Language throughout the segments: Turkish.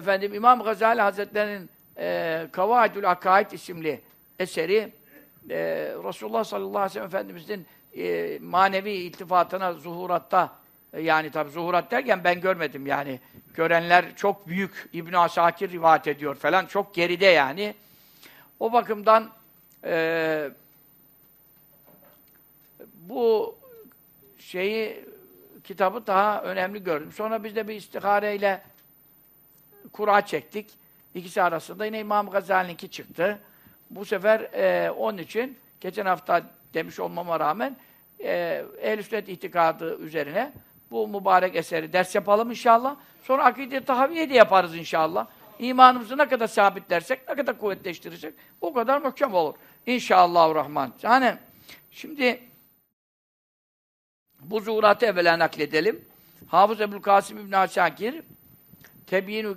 efendim İmam Gazali Hazretleri'nin e, Kavaidül Akaid isimli eseri e, Resulullah sallallahu aleyhi ve sellem Efendimiz'in e, manevi iltifatına zuhuratta e, yani tabi zuhurat derken ben görmedim yani. Görenler çok büyük. İbn Asakir rivayet ediyor falan. Çok geride yani. O bakımdan e, bu şeyi kitabı daha önemli gördüm. Sonra biz de bir istihareyle kura çektik. İkisi arasında yine İmam Gazali'ninki çıktı. Bu sefer e, onun için geçen hafta demiş olmama rağmen e, ehl sünnet itikadı üzerine bu mübarek eseri ders yapalım inşallah. Sonra akide tahaviye de yaparız inşallah. İmanımızı ne kadar sabitlersek, ne kadar kuvvetleştirirsek o kadar muhkem olur. İnşallahurrahman. Yani şimdi bu zuhuratı evvela nakledelim. Hafız Ebu'l-Kasım İbn Asakir Tebyinü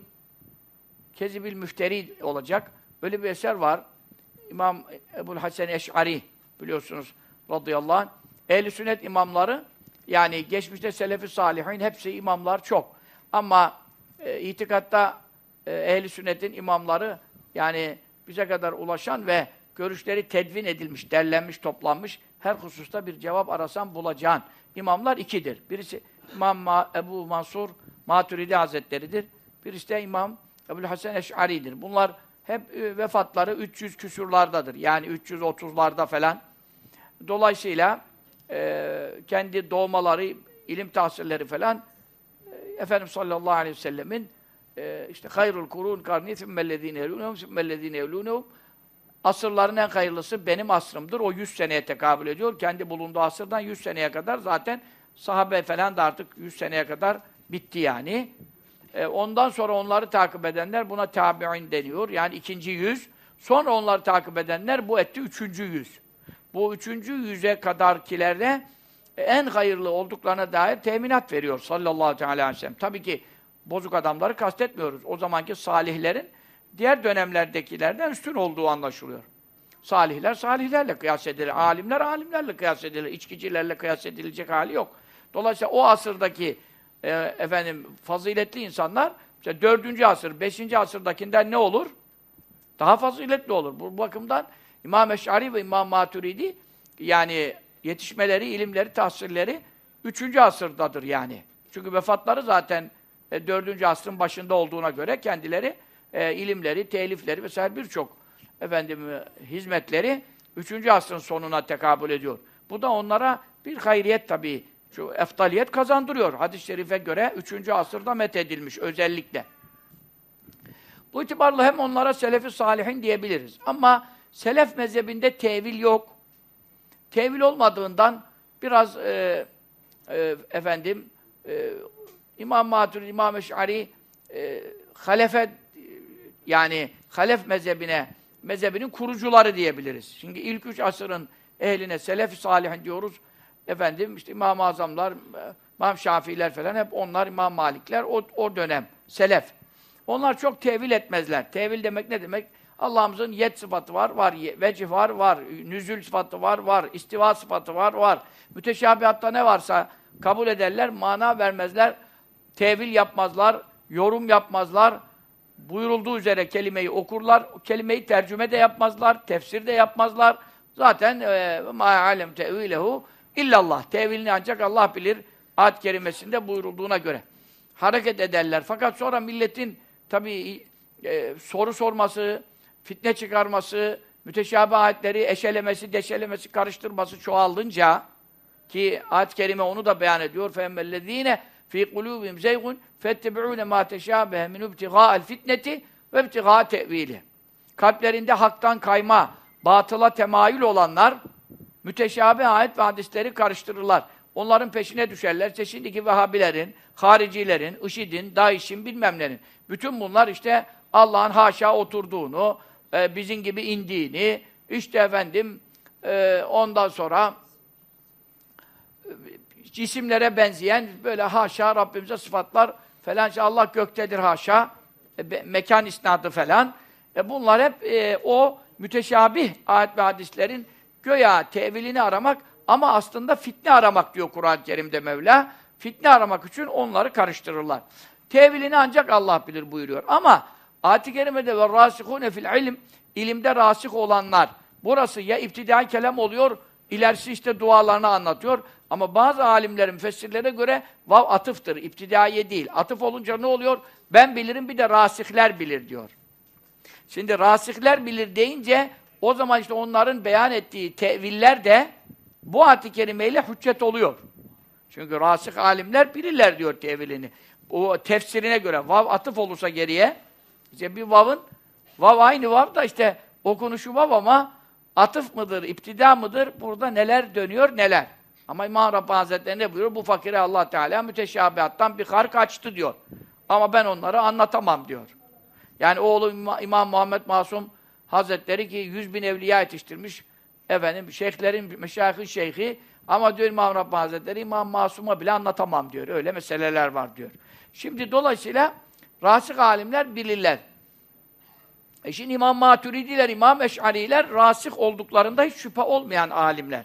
Kezibil Müfteri olacak. Böyle bir eser var. İmam Ebu'l Hasan Eş'ari biliyorsunuz radıyallahu anh. Ehl-i sünnet imamları yani geçmişte selefi salihin hepsi imamlar çok. Ama e, itikatta e, ehli sünnetin imamları yani bize kadar ulaşan ve görüşleri tedvin edilmiş, derlenmiş, toplanmış her hususta bir cevap arasan bulacağın imamlar ikidir. Birisi İmam Ma Ebu Mansur Maturidi Hazretleri'dir. Birisi de İmam Ebu Hasan Eş'ari'dir. Bunlar hep e, vefatları 300 küsurlardadır. Yani 330'larda falan. Dolayısıyla e, kendi doğmaları, ilim tahsilleri falan e, Efendimiz sallallahu aleyhi ve sellemin e, işte hayrul kurun karni sümmellezine elûnehum sümmellezine elûnehum asırların en hayırlısı benim asrımdır. O 100 seneye tekabül ediyor. Kendi bulunduğu asırdan 100 seneye kadar zaten sahabe falan da artık 100 seneye kadar bitti yani. E, ondan sonra onları takip edenler buna tabi'in deniyor. Yani ikinci yüz. Sonra onları takip edenler bu etti üçüncü yüz. Bu üçüncü yüze kadarkilerde en hayırlı olduklarına dair teminat veriyor sallallahu aleyhi ve sellem. Tabii ki bozuk adamları kastetmiyoruz. O zamanki salihlerin diğer dönemlerdekilerden üstün olduğu anlaşılıyor. Salihler salihlerle kıyas edilir. Alimler alimlerle kıyas edilir. İçkicilerle kıyas edilecek hali yok. Dolayısıyla o asırdaki e, efendim faziletli insanlar işte 4. asır, 5. asırdakinden ne olur? Daha faziletli olur. Bu bakımdan İmam Eş'ari ve İmam Maturidi yani yetişmeleri, ilimleri, tahsilleri 3. asırdadır yani. Çünkü vefatları zaten e, 4. asrın başında olduğuna göre kendileri e, ilimleri, telifleri vesaire birçok efendim e, hizmetleri 3. asrın sonuna tekabül ediyor. Bu da onlara bir hayriyet tabii, şu eftaliyet kazandırıyor. Hadis-i şerife göre 3. asırda methedilmiş özellikle. Bu itibarla hem onlara selefi salihin diyebiliriz. Ama selef mezhebinde tevil yok. Tevil olmadığından biraz e, e, efendim e, İmam Maturidi, İmam Eş'ari e, halefe yani halef mezhebine mezhebinin kurucuları diyebiliriz. Şimdi ilk üç asırın ehline selef salihin diyoruz. Efendim işte İmam-ı Azamlar, İmam Şafiiler falan hep onlar İmam Malikler o, o dönem selef. Onlar çok tevil etmezler. Tevil demek ne demek? Allah'ımızın yet sıfatı var, var. Vecih var, var. Nüzül sıfatı var, var. istiva sıfatı var, var. Müteşabihatta ne varsa kabul ederler, mana vermezler. Tevil yapmazlar, yorum yapmazlar. Buyurulduğu üzere kelimeyi okurlar. Kelimeyi tercüme de yapmazlar, tefsir de yapmazlar. Zaten ma alem tevilehu illallah. Tevilini ancak Allah bilir. Ayet kerimesinde buyurulduğuna göre. Hareket ederler. Fakat sonra milletin tabii e, soru sorması, fitne çıkarması, müteşabih ayetleri eşelemesi, deşelemesi, karıştırması çoğaldınca ki ayet-i kerime onu da beyan ediyor. فَاَمَّا fi kulubihim zeygun fettebi'une ma teşabehe min ibtigâ'el fitneti ve ibtigâ tevili. Kalplerinde haktan kayma, batıla temayül olanlar müteşabih ayet ve hadisleri karıştırırlar. Onların peşine düşerler. İşte şimdiki Vehhabilerin, haricilerin, IŞİD'in, DAEŞ'in bilmem nenin. Bütün bunlar işte Allah'ın haşa oturduğunu, e, bizim gibi indiğini, işte efendim e, ondan sonra e, cisimlere benzeyen böyle haşa Rabbimize sıfatlar falan işte Allah göktedir haşa e, mekan isnadı falan. E, bunlar hep e, o müteşabih ayet ve hadislerin göya tevilini aramak ama aslında fitne aramak diyor Kur'an-ı Kerim'de Mevla. Fitne aramak için onları karıştırırlar. Tevilini ancak Allah bilir buyuruyor. Ama ayet-i kerimede ve rasihune fil ilim ilimde rasih olanlar. Burası ya iptidai kelam oluyor, ilerisi işte dualarını anlatıyor. Ama bazı alimlerin, müfessirlere göre vav atıftır, iptidaiye değil. Atıf olunca ne oluyor? Ben bilirim bir de rasihler bilir diyor. Şimdi rasihler bilir deyince o zaman işte onların beyan ettiği teviller de bu ayet-i kerimeyle hüccet oluyor. Çünkü rasih alimler bilirler diyor tevilini. O tefsirine göre vav atıf olursa geriye işte bir vav'ın vav aynı vav da işte okunuşu vav ama atıf mıdır, iptida mıdır? Burada neler dönüyor, neler. Ama İmam Rabbani Hazretleri ne buyuruyor? Bu fakire Allah Teala müteşabihattan bir hark açtı diyor. Ama ben onları anlatamam diyor. Yani oğlu İmam Muhammed Masum Hazretleri ki yüz bin evliya yetiştirmiş. Efendim, şeyhlerin, meşayihin şeyhi ama diyor İmam Rabbani Hazretleri İmam Masum'a bile anlatamam diyor. Öyle meseleler var diyor. Şimdi dolayısıyla rasık alimler bilirler. E şimdi İmam Maturidiler, İmam Eş'ariler rasih olduklarında hiç şüphe olmayan alimler.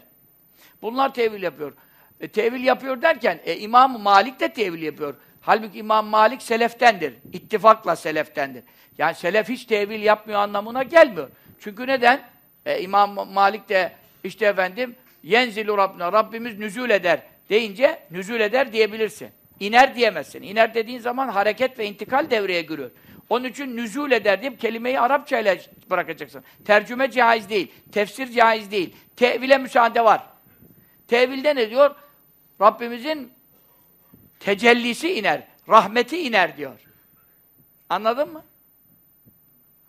Bunlar tevil yapıyor. E, tevil yapıyor derken e, İmam Malik de tevil yapıyor. Halbuki İmam Malik seleftendir. İttifakla seleftendir. Yani selef hiç tevil yapmıyor anlamına gelmiyor. Çünkü neden? E, İmam Malik de işte efendim yenzilu Rabbina, Rabbimiz nüzul eder deyince nüzul eder diyebilirsin. İner diyemezsin. İner dediğin zaman hareket ve intikal devreye giriyor. Onun için nüzul eder deyip kelimeyi Arapça ile bırakacaksın. Tercüme caiz değil. Tefsir caiz değil. Tevile müsaade var. Tevilde ne diyor? Rabbimizin tecellisi iner. Rahmeti iner diyor. Anladın mı?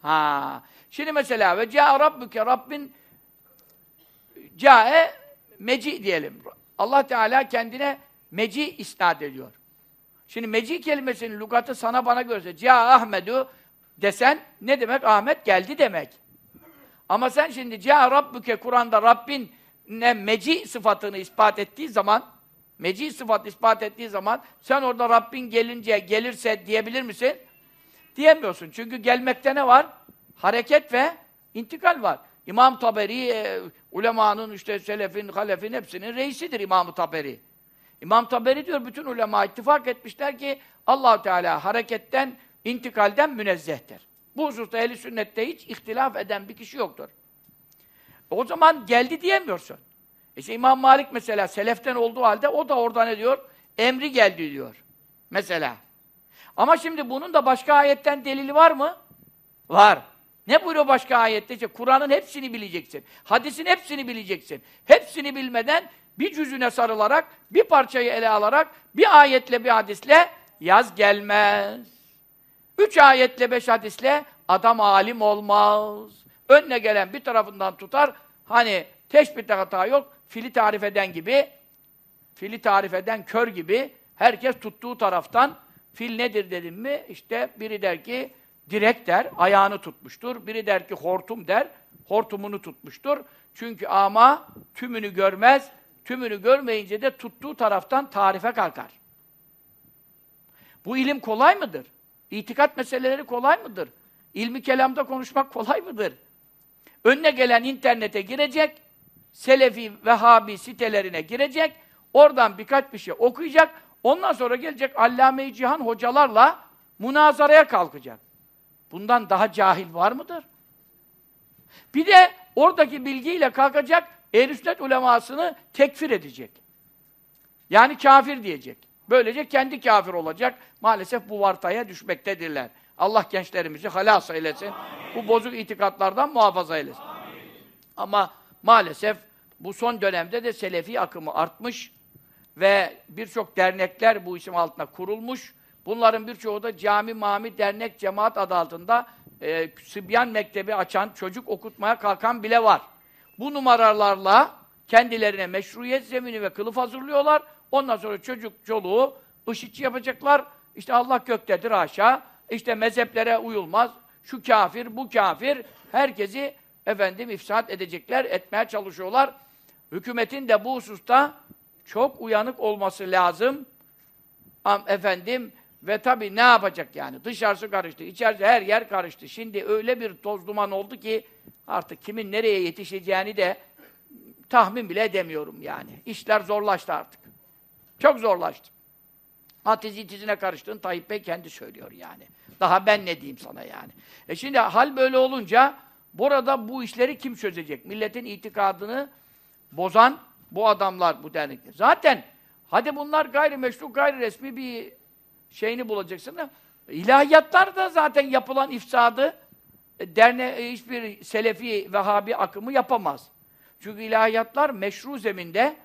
Ha. Şimdi mesela ve ca rabbuke Rabbin cae meci diyelim. Allah Teala kendine meci isnat ediyor. Şimdi meci kelimesinin lügatı sana bana görse ca Ahmedu desen ne demek? Ahmet geldi demek. Ama sen şimdi ca rabbuke Kur'an'da Rabbin ne meci sıfatını ispat ettiği zaman meci sıfat ispat ettiği zaman sen orada Rabbin gelince gelirse diyebilir misin? Diyemiyorsun. Çünkü gelmekte ne var? Hareket ve intikal var. İmam Taberi, e, ulemanın işte selefin, halefin hepsinin reisidir İmam Taberi. İmam Taberi diyor bütün ulema ittifak etmişler ki allah Teala hareketten, intikalden münezzehtir. Bu hususta ehli sünnette hiç ihtilaf eden bir kişi yoktur. O zaman geldi diyemiyorsun. İşte İmam Malik mesela seleften olduğu halde o da orada ne diyor? Emri geldi diyor. Mesela. Ama şimdi bunun da başka ayetten delili var mı? Var. Ne buyuruyor başka ayette? İşte Kur'an'ın hepsini bileceksin. Hadisin hepsini bileceksin. Hepsini bilmeden bir cüzüne sarılarak, bir parçayı ele alarak, bir ayetle bir hadisle yaz gelmez. Üç ayetle beş hadisle adam alim olmaz. Önüne gelen bir tarafından tutar, hani teşbihte hata yok, fili tarif eden gibi, fili tarif eden kör gibi, herkes tuttuğu taraftan, fil nedir dedim mi, işte biri der ki, direk der, ayağını tutmuştur. Biri der ki hortum der, hortumunu tutmuştur. Çünkü ama tümünü görmez, tümünü görmeyince de tuttuğu taraftan tarife kalkar. Bu ilim kolay mıdır? İtikat meseleleri kolay mıdır? İlmi kelamda konuşmak kolay mıdır? Önüne gelen internete girecek, Selefi, Vehhabi sitelerine girecek, oradan birkaç bir şey okuyacak, ondan sonra gelecek Allame-i Cihan hocalarla münazaraya kalkacak. Bundan daha cahil var mıdır? Bir de oradaki bilgiyle kalkacak, ehl sünnet ulemasını tekfir edecek. Yani kafir diyecek. Böylece kendi kafir olacak. Maalesef bu vartaya düşmektedirler. Allah gençlerimizi halas eylesin. Amin. Bu bozuk itikatlardan muhafaza eylesin. Amin. Ama maalesef bu son dönemde de Selefi akımı artmış ve birçok dernekler bu isim altında kurulmuş. Bunların birçoğu da cami, mami, dernek, cemaat adı altında e, Sibyan Mektebi açan, çocuk okutmaya kalkan bile var. Bu numaralarla kendilerine meşruiyet zemini ve kılıf hazırlıyorlar. Ondan sonra çocuk, çoluğu IŞİD'çi yapacaklar. İşte Allah göktedir aşağı. İşte mezheplere uyulmaz. Şu kafir, bu kafir. Herkesi efendim ifsat edecekler, etmeye çalışıyorlar. Hükümetin de bu hususta çok uyanık olması lazım. Efendim, ve tabii ne yapacak yani? Dışarısı karıştı, içerisi her yer karıştı. Şimdi öyle bir toz duman oldu ki artık kimin nereye yetişeceğini de tahmin bile edemiyorum yani. İşler zorlaştı artık. Çok zorlaştı. Atizi tizine karıştığın Tayyip Bey kendi söylüyor yani. Daha ben ne diyeyim sana yani. E şimdi hal böyle olunca burada bu işleri kim çözecek? Milletin itikadını bozan bu adamlar bu dernekler. Zaten hadi bunlar gayrimeşru, gayri resmi bir şeyini bulacaksın da ilahiyatlar da zaten yapılan ifsadı e, derne e, hiçbir selefi vehhabi akımı yapamaz. Çünkü ilahiyatlar meşru zeminde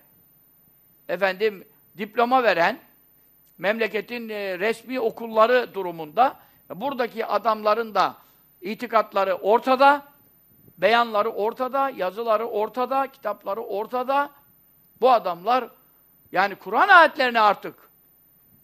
efendim diploma veren memleketin e, resmi okulları durumunda buradaki adamların da itikatları ortada, beyanları ortada, yazıları ortada, kitapları ortada. Bu adamlar yani Kur'an ayetlerini artık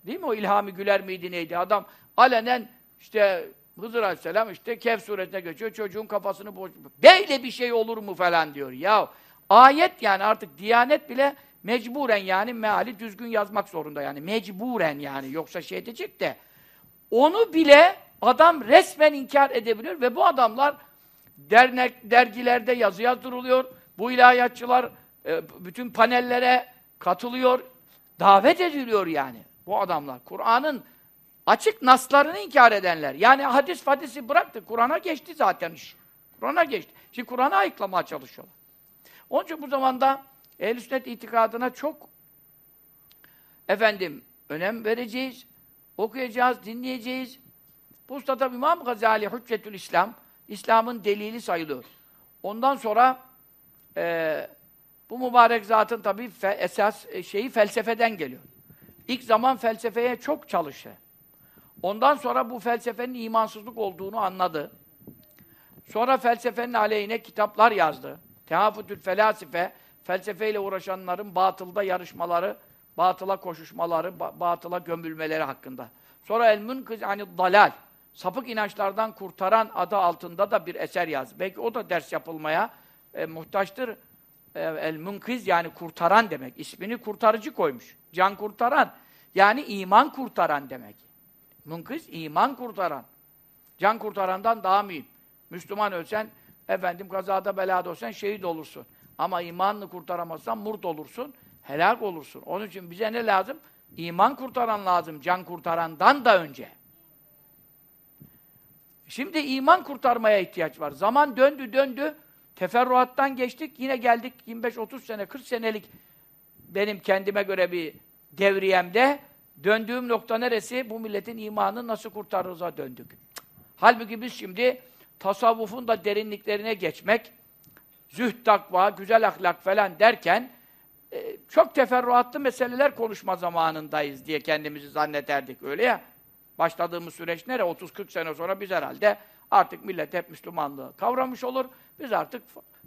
değil mi o İlhami Güler miydi neydi? Adam alenen işte Hızır Aleyhisselam işte Kehf suresine geçiyor, çocuğun kafasını boş... Böyle bir şey olur mu falan diyor. Ya ayet yani artık Diyanet bile mecburen yani meali düzgün yazmak zorunda yani. Mecburen yani. Yoksa şey edecek de. Onu bile adam resmen inkar edebilir ve bu adamlar dernek, dergilerde yazı yazdırılıyor. Bu ilahiyatçılar e, bütün panellere katılıyor. Davet ediliyor yani bu adamlar. Kur'an'ın açık naslarını inkar edenler. Yani hadis hadisi bıraktı. Kur'an'a geçti zaten iş. Kur'an'a geçti. Şimdi Kur'an'ı ayıklamaya çalışıyorlar. Onun için bu zamanda ehl sünnet itikadına çok efendim önem vereceğiz. Okuyacağız, dinleyeceğiz. Bu usta İmam Gazali Hüccetül İslam İslam'ın delili sayılıyor. Ondan sonra e, bu mübarek zatın tabi esas e, şeyi felsefeden geliyor. İlk zaman felsefeye çok çalıştı. Ondan sonra bu felsefenin imansızlık olduğunu anladı. Sonra felsefenin aleyhine kitaplar yazdı. Tehafütül felasife, felsefeyle uğraşanların batılda yarışmaları, batıla koşuşmaları, ba batıla gömülmeleri hakkında. Sonra El-Münkız yani dalal, sapık inançlardan kurtaran adı altında da bir eser yazdı. Belki o da ders yapılmaya e, muhtaçtır. E, El-Münkiz yani kurtaran demek. İsmini kurtarıcı koymuş. Can kurtaran. Yani iman kurtaran demek. Münkiz, iman kurtaran. Can kurtarandan daha mühim. Müslüman ölsen, efendim kazada belada olsan şehit olursun. Ama imanını kurtaramazsan murt olursun, helak olursun. Onun için bize ne lazım? İman kurtaran lazım, can kurtarandan da önce. Şimdi iman kurtarmaya ihtiyaç var. Zaman döndü döndü, teferruattan geçtik, yine geldik 25-30 sene, 40 senelik benim kendime göre bir devriyemde döndüğüm nokta neresi? Bu milletin imanını nasıl kurtarırıza döndük. Halbuki biz şimdi tasavvufun da derinliklerine geçmek, zühd, takva, güzel ahlak falan derken e, çok teferruatlı meseleler konuşma zamanındayız diye kendimizi zannederdik. Öyle ya. Başladığımız süreç nere? 30-40 sene sonra biz herhalde artık millet hep Müslümanlığı kavramış olur. Biz artık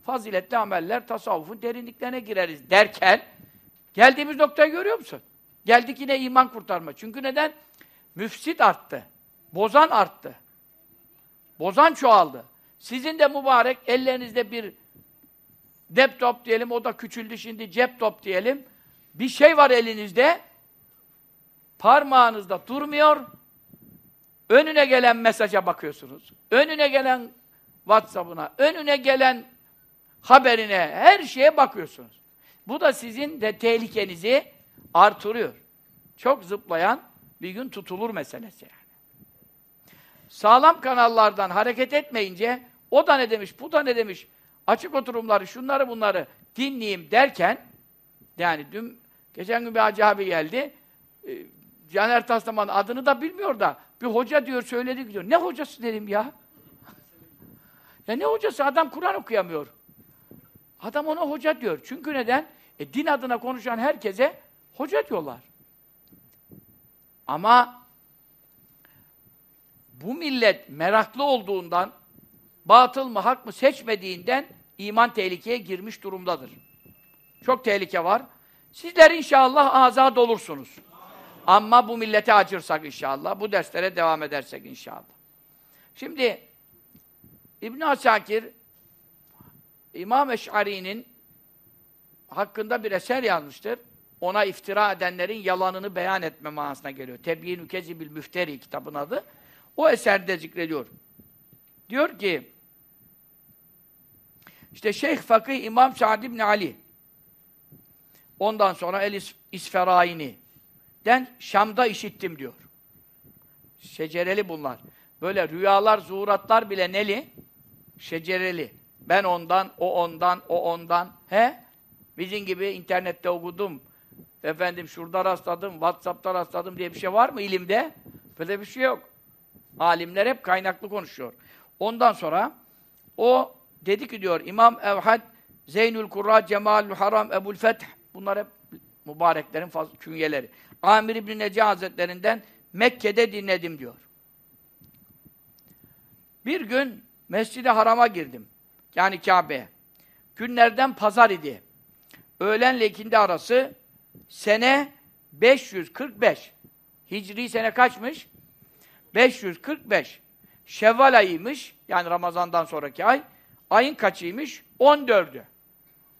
faziletli ameller, tasavvufun derinliklerine gireriz derken geldiğimiz noktayı görüyor musun? Geldik yine iman kurtarma. Çünkü neden? Müfsit arttı. Bozan arttı. Bozan çoğaldı. Sizin de mübarek ellerinizde bir laptop diyelim, o da küçüldü şimdi cep top diyelim. Bir şey var elinizde, parmağınızda durmuyor, önüne gelen mesaja bakıyorsunuz. Önüne gelen WhatsApp'ına, önüne gelen haberine, her şeye bakıyorsunuz. Bu da sizin de tehlikenizi artırıyor. Çok zıplayan bir gün tutulur meselesi yani. Sağlam kanallardan hareket etmeyince o da ne demiş, bu da ne demiş, açık oturumları, şunları bunları dinleyeyim derken yani dün, geçen gün bir hacı abi geldi, e, Caner Taslaman adını da bilmiyor da bir hoca diyor, söyledi diyor. Ne hocası dedim ya? ya ne hocası? Adam Kur'an okuyamıyor. Adam ona hoca diyor. Çünkü neden? E, din adına konuşan herkese hoca diyorlar. Ama bu millet meraklı olduğundan batıl mı hak mı seçmediğinden iman tehlikeye girmiş durumdadır. Çok tehlike var. Sizler inşallah azad olursunuz. Ama bu millete acırsak inşallah, bu derslere devam edersek inşallah. Şimdi İbn Asakir İmam Eş'ari'nin hakkında bir eser yazmıştır. Ona iftira edenlerin yalanını beyan etme manasına geliyor. Tebyin-ü Kezibil Müfteri kitabın adı. O eserde zikrediyor. Diyor ki işte Şeyh Fakih İmam Sa'd ibn Ali ondan sonra El İsferaini den Şam'da işittim diyor. Şecereli bunlar. Böyle rüyalar, zuhuratlar bile neli? Şecereli. Ben ondan, o ondan, o ondan. He? Bizim gibi internette okudum. Efendim şurada rastladım, Whatsapp'ta rastladım diye bir şey var mı ilimde? Böyle bir şey yok. Alimler hep kaynaklı konuşuyor. Ondan sonra o dedi ki diyor İmam Evhad, Zeynül Kurra, Cemalül Haram, Ebul Feth bunlar hep mübareklerin künyeleri. Amir İbni Neci Hazretlerinden Mekke'de dinledim diyor. Bir gün Mescid-i Haram'a girdim. Yani Kabe'ye. Günlerden pazar idi. Öğlenle ikindi arası sene 545. Hicri sene kaçmış? 545. Şevval ayıymış. Yani Ramazan'dan sonraki ay. Ayın kaçıymış? 14'ü.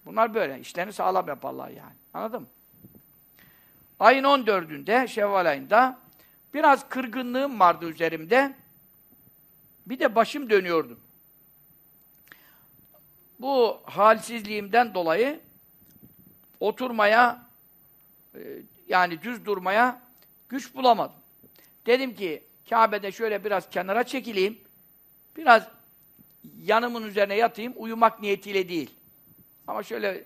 Bunlar böyle. işlerini sağlam yaparlar yani. Anladın mı? Ayın 14'ünde, Şevval ayında biraz kırgınlığım vardı üzerimde. Bir de başım dönüyordu. Bu halsizliğimden dolayı oturmaya e, yani düz durmaya güç bulamadım. Dedim ki Kabe'de şöyle biraz kenara çekileyim. Biraz yanımın üzerine yatayım. Uyumak niyetiyle değil. Ama şöyle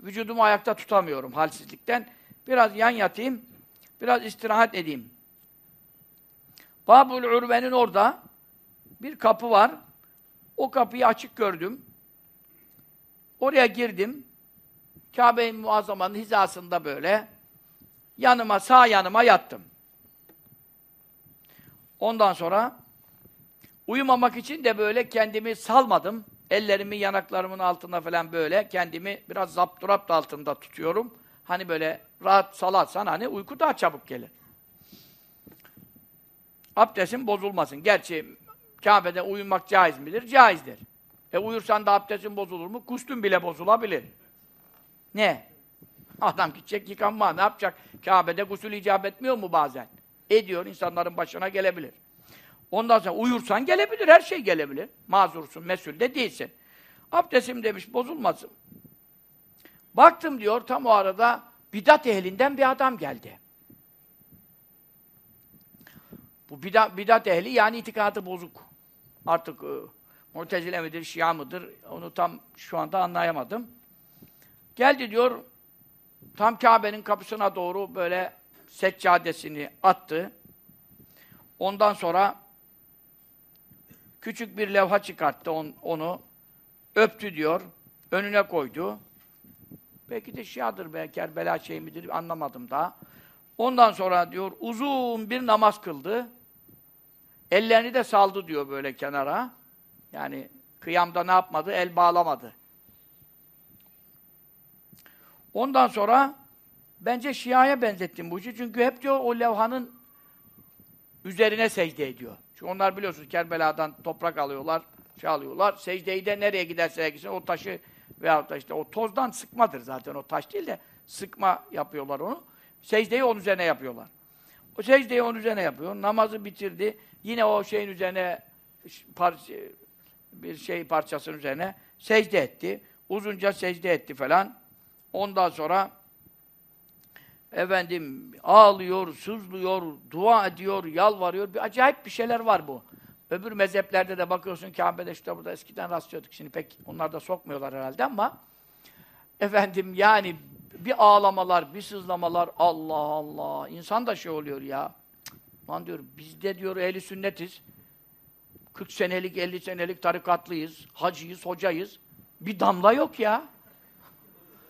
vücudumu ayakta tutamıyorum halsizlikten. Biraz yan yatayım. Biraz istirahat edeyim. Babul Urve'nin orada bir kapı var. O kapıyı açık gördüm. Oraya girdim. Kabe-i Muazzama'nın hizasında böyle yanıma, sağ yanıma yattım. Ondan sonra uyumamak için de böyle kendimi salmadım. Ellerimi yanaklarımın altında falan böyle kendimi biraz zapturapt altında tutuyorum. Hani böyle rahat salatsan hani uyku daha çabuk gelir. Abdestin bozulmasın. Gerçi Kabe'de uyumak caiz midir? Caizdir. E uyursan da abdestin bozulur mu? Kustun bile bozulabilir. Ne? Adam gidecek yıkanma. Ne yapacak? Kabe'de gusül icap etmiyor mu bazen? Ediyor. insanların başına gelebilir. Ondan sonra uyursan gelebilir. Her şey gelebilir. Mazursun, mesul de değilsin. Abdestim demiş bozulmasın. Baktım diyor tam o arada bidat ehlinden bir adam geldi. Bu bidat, bidat ehli yani itikadı bozuk. Artık e, Mu'tezile midir, Şia mıdır onu tam şu anda anlayamadım. Geldi diyor tam Kabe'nin kapısına doğru böyle seccadesini attı. Ondan sonra küçük bir levha çıkarttı on, onu. Öptü diyor. Önüne koydu. Belki de Şia'dır be, Kerbela şey midir anlamadım daha. Ondan sonra diyor uzun bir namaz kıldı. Ellerini de saldı diyor böyle kenara. Yani kıyamda ne yapmadı? El bağlamadı. Ondan sonra bence Şia'ya benzettim bu işi. Çünkü hep diyor o levhanın üzerine secde ediyor. Çünkü onlar biliyorsunuz Kerbela'dan toprak alıyorlar, şey alıyorlar. Secdeyi de nereye giderse gitsin o taşı veyahut da işte o tozdan sıkmadır zaten o taş değil de sıkma yapıyorlar onu. Secdeyi onun üzerine yapıyorlar. O secdeyi onun üzerine yapıyor. Namazı bitirdi. Yine o şeyin üzerine parça, bir şey parçasının üzerine secde etti. Uzunca secde etti falan. Ondan sonra efendim ağlıyor, sızlıyor, dua ediyor, yalvarıyor. Bir acayip bir şeyler var bu. Öbür mezheplerde de bakıyorsun Kabe'de işte burada eskiden rastlıyorduk. Şimdi pek onlar da sokmuyorlar herhalde ama efendim yani bir ağlamalar, bir sızlamalar Allah Allah. İnsan da şey oluyor ya. Lan diyor biz de diyor ehli sünnetiz. 40 senelik, 50 senelik tarikatlıyız, hacıyız, hocayız. Bir damla yok ya.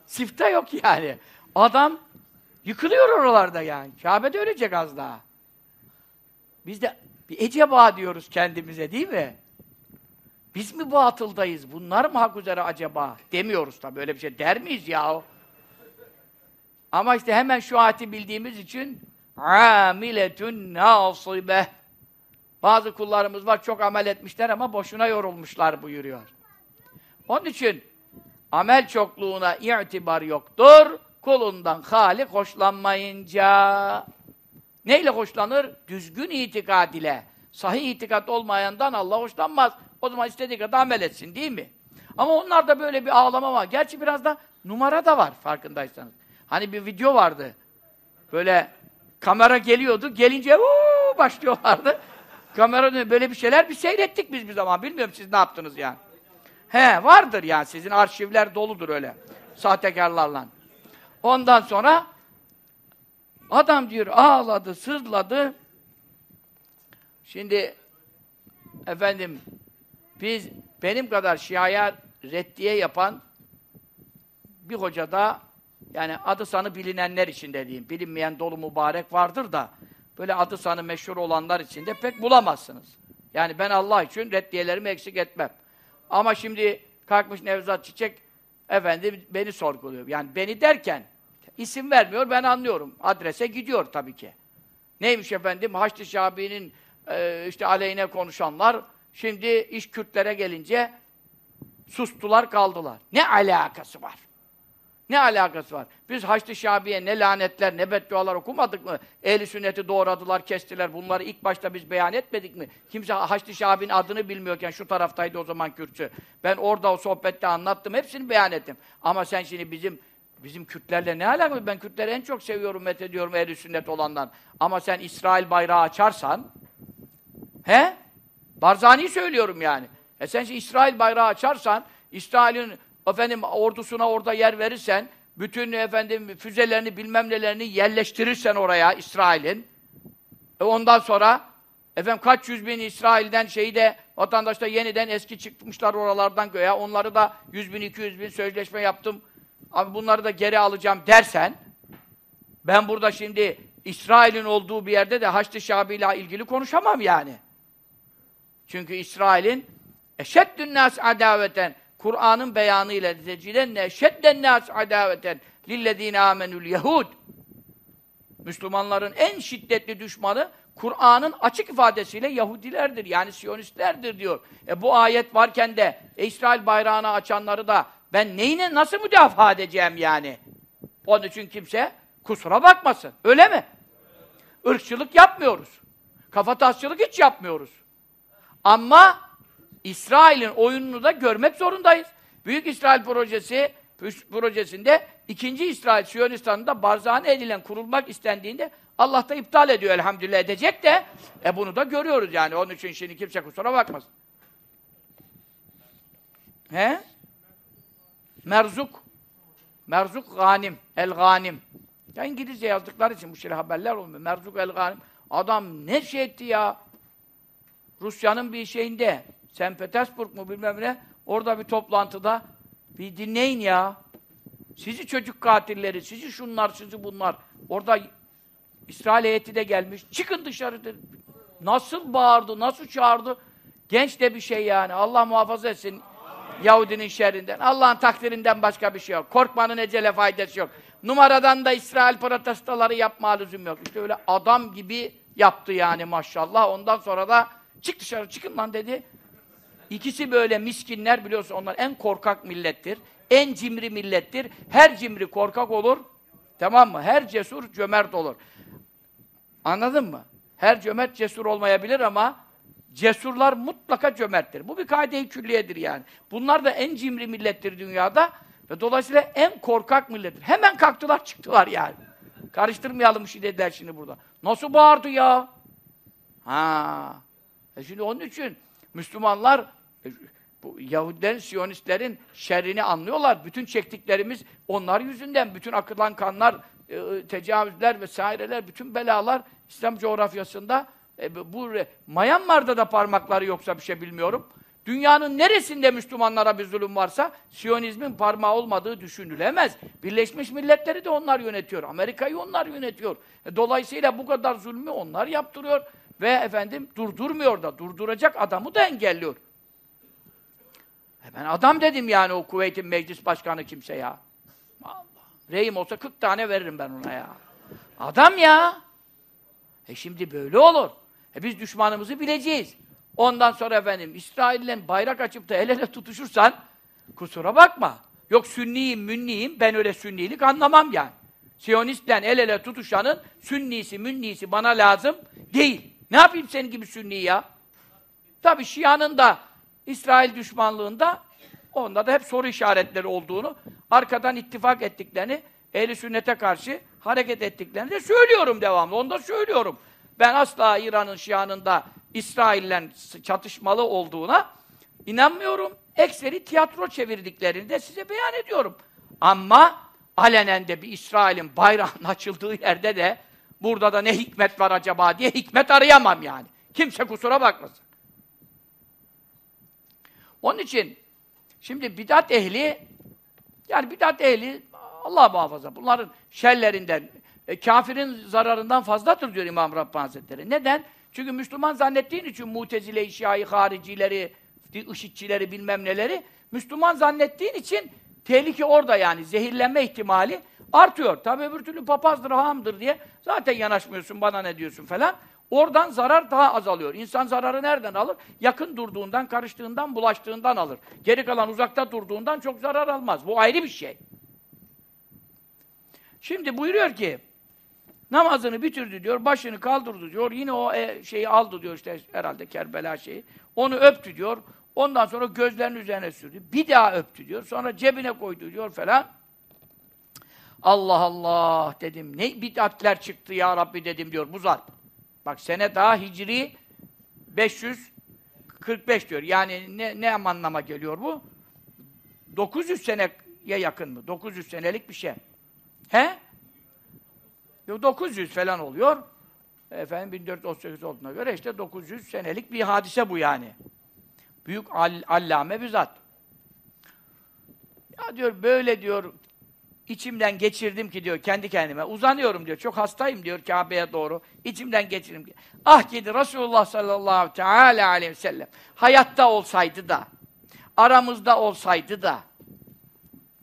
Sifte yok yani. Adam yıkılıyor oralarda yani. Kabe'de ölecek az daha. Biz de bir eceba diyoruz kendimize değil mi? Biz mi batıldayız? Bunlar mı hak üzere acaba? Demiyoruz tabii. Öyle bir şey der miyiz ya? Ama işte hemen şu ayeti bildiğimiz için amiletun nasibe bazı kullarımız var çok amel etmişler ama boşuna yorulmuşlar buyuruyor. Onun için amel çokluğuna itibar yoktur. Kulundan halik hoşlanmayınca neyle hoşlanır? Düzgün itikad ile. Sahih itikat olmayandan Allah hoşlanmaz. O zaman istediği kadar amel etsin değil mi? Ama onlarda böyle bir ağlama var. Gerçi biraz da numara da var farkındaysanız. Hani bir video vardı. Böyle kamera geliyordu. Gelince uuu başlıyorlardı. Kamera böyle bir şeyler bir seyrettik biz bir zaman. Bilmiyorum siz ne yaptınız yani. He vardır yani sizin arşivler doludur öyle. Sahtekarlarla. Ondan sonra adam diyor ağladı, sızladı. Şimdi efendim biz benim kadar Şia'ya reddiye yapan bir hoca da yani adı sanı bilinenler içinde diyeyim. Bilinmeyen dolu mübarek vardır da böyle adı sanı meşhur olanlar içinde pek bulamazsınız. Yani ben Allah için reddiyelerimi eksik etmem. Ama şimdi kalkmış Nevzat Çiçek efendim beni sorguluyor. Yani beni derken isim vermiyor ben anlıyorum. Adrese gidiyor tabii ki. Neymiş efendim? Haçlı Şabi'nin e, işte aleyhine konuşanlar şimdi iş Kürtlere gelince sustular kaldılar. Ne alakası var? Ne alakası var? Biz Haçlı Şabi'ye ne lanetler, ne beddualar okumadık mı? Ehli sünneti doğradılar, kestiler. Bunları ilk başta biz beyan etmedik mi? Kimse Haçlı Şabi'nin adını bilmiyorken şu taraftaydı o zaman Kürtçü. Ben orada o sohbette anlattım, hepsini beyan ettim. Ama sen şimdi bizim bizim Kürtlerle ne alakalı? Ben Kürtleri en çok seviyorum, met ediyorum ehli sünnet olandan. Ama sen İsrail bayrağı açarsan he? Barzani söylüyorum yani. E sen şimdi İsrail bayrağı açarsan, İsrail'in efendim ordusuna orada yer verirsen, bütün efendim füzelerini bilmem nelerini yerleştirirsen oraya İsrail'in, e ondan sonra efendim kaç yüz bin İsrail'den şeyi de vatandaş da yeniden eski çıkmışlar oralardan göğe, onları da yüz bin, iki yüz bin sözleşme yaptım, abi bunları da geri alacağım dersen, ben burada şimdi İsrail'in olduğu bir yerde de Haçlı Şabi ile ilgili konuşamam yani. Çünkü İsrail'in eşeddün nas adaveten Kur'an'ın beyanı ile tecilenne eşedden nas adaveten lillezine amenül yehud Müslümanların en şiddetli düşmanı Kur'an'ın açık ifadesiyle Yahudilerdir. Yani Siyonistlerdir diyor. E bu ayet varken de e, İsrail bayrağını açanları da ben neyine nasıl müdafaa edeceğim yani? Onun için kimse kusura bakmasın. Öyle mi? Irkçılık yapmıyoruz. Kafatasçılık hiç yapmıyoruz. Ama İsrail'in oyununu da görmek zorundayız. Büyük İsrail projesi projesinde ikinci İsrail Siyonistan'da Barzani edilen kurulmak istendiğinde Allah da iptal ediyor elhamdülillah edecek de e bunu da görüyoruz yani. Onun için şimdi kimse kusura bakmasın. He? Merzuk. Merzuk ganim. El ganim. Ya İngilizce yazdıkları için bu şöyle haberler olmuyor. Merzuk el ganim. Adam ne şey etti ya. Rusya'nın bir şeyinde, St. Petersburg mu bilmem ne, orada bir toplantıda bir dinleyin ya. Sizi çocuk katilleri, sizi şunlar, sizi bunlar. Orada İsrail heyeti de gelmiş. Çıkın dışarı dedi. Nasıl bağırdı, nasıl çağırdı? Genç de bir şey yani. Allah muhafaza etsin Yahudinin şerrinden. Allah'ın takdirinden başka bir şey yok. Korkmanın ecele faydası yok. Numaradan da İsrail protestoları yapma lüzum yok. İşte öyle adam gibi yaptı yani maşallah. Ondan sonra da Çık dışarı çıkın lan dedi. İkisi böyle miskinler biliyorsun onlar en korkak millettir. En cimri millettir. Her cimri korkak olur. Tamam mı? Her cesur cömert olur. Anladın mı? Her cömert cesur olmayabilir ama cesurlar mutlaka cömerttir. Bu bir kaide-i külliyedir yani. Bunlar da en cimri millettir dünyada ve dolayısıyla en korkak millettir. Hemen kalktılar çıktılar yani. Karıştırmayalım şey dediler şimdi burada. Nasıl bağırdı ya? Ha. E şimdi onun için Müslümanlar e, bu Yahudilerin, Siyonistlerin şerrini anlıyorlar. Bütün çektiklerimiz onlar yüzünden. Bütün akılan kanlar, e, tecavüzler vesaireler, bütün belalar İslam coğrafyasında e, bu Myanmar'da da parmakları yoksa bir şey bilmiyorum. Dünyanın neresinde Müslümanlara bir zulüm varsa Siyonizmin parmağı olmadığı düşünülemez. Birleşmiş Milletleri de onlar yönetiyor. Amerika'yı onlar yönetiyor. E, dolayısıyla bu kadar zulmü onlar yaptırıyor. Ve efendim durdurmuyor da, durduracak adamı da engelliyor. E ben adam dedim yani o Kuveyt'in meclis başkanı kimse ya. Allah. Reyim olsa 40 tane veririm ben ona ya. Adam ya. E şimdi böyle olur. E biz düşmanımızı bileceğiz. Ondan sonra efendim İsrail'le bayrak açıp da el ele tutuşursan kusura bakma. Yok sünniyim, münniyim, ben öyle sünnilik anlamam yani. Siyonistle el ele tutuşanın sünnisi, münnisi bana lazım değil. Ne yapayım senin gibi sünni ya? Tabi Şia'nın da İsrail düşmanlığında onda da hep soru işaretleri olduğunu, arkadan ittifak ettiklerini, ehli sünnete karşı hareket ettiklerini de söylüyorum devamlı. Onu da söylüyorum. Ben asla İran'ın şianında İsrail'le çatışmalı olduğuna inanmıyorum. Ekseri tiyatro çevirdiklerini de size beyan ediyorum. Ama alenen de bir İsrail'in bayrağının açıldığı yerde de burada da ne hikmet var acaba diye hikmet arayamam yani. Kimse kusura bakmasın. Onun için şimdi bidat ehli yani bidat ehli Allah muhafaza bunların şerlerinden e, kafirin zararından fazladır diyor İmam Rabbani Hazretleri. Neden? Çünkü Müslüman zannettiğin için mutezile-i haricileri, IŞİD'çileri bilmem neleri Müslüman zannettiğin için tehlike orada yani. Zehirlenme ihtimali artıyor. Tabi öbür türlü papazdır, hahamdır diye zaten yanaşmıyorsun, bana ne diyorsun falan. Oradan zarar daha azalıyor. İnsan zararı nereden alır? Yakın durduğundan, karıştığından, bulaştığından alır. Geri kalan uzakta durduğundan çok zarar almaz. Bu ayrı bir şey. Şimdi buyuruyor ki, namazını bitirdi diyor, başını kaldırdı diyor, yine o e, şeyi aldı diyor işte herhalde Kerbela şeyi. Onu öptü diyor. Ondan sonra gözlerinin üzerine sürdü. Bir daha öptü diyor. Sonra cebine koydu diyor falan. Allah Allah dedim. Ne bid'atler çıktı ya Rabbi dedim diyor bu zat. Bak sene daha Hicri 545 diyor. Yani ne, ne anlama geliyor bu? 900 seneye yakın mı? 900 senelik bir şey. He? Yok 900 falan oluyor. Efendim 1438 olduğuna göre işte 900 senelik bir hadise bu yani. Büyük all allame bir zat. Ya diyor böyle diyor içimden geçirdim ki diyor kendi kendime. Uzanıyorum diyor. Çok hastayım diyor Kabe'ye doğru. İçimden geçirdim ki. Ah ki Resulullah sallallahu teala aleyhi ve sellem hayatta olsaydı da aramızda olsaydı da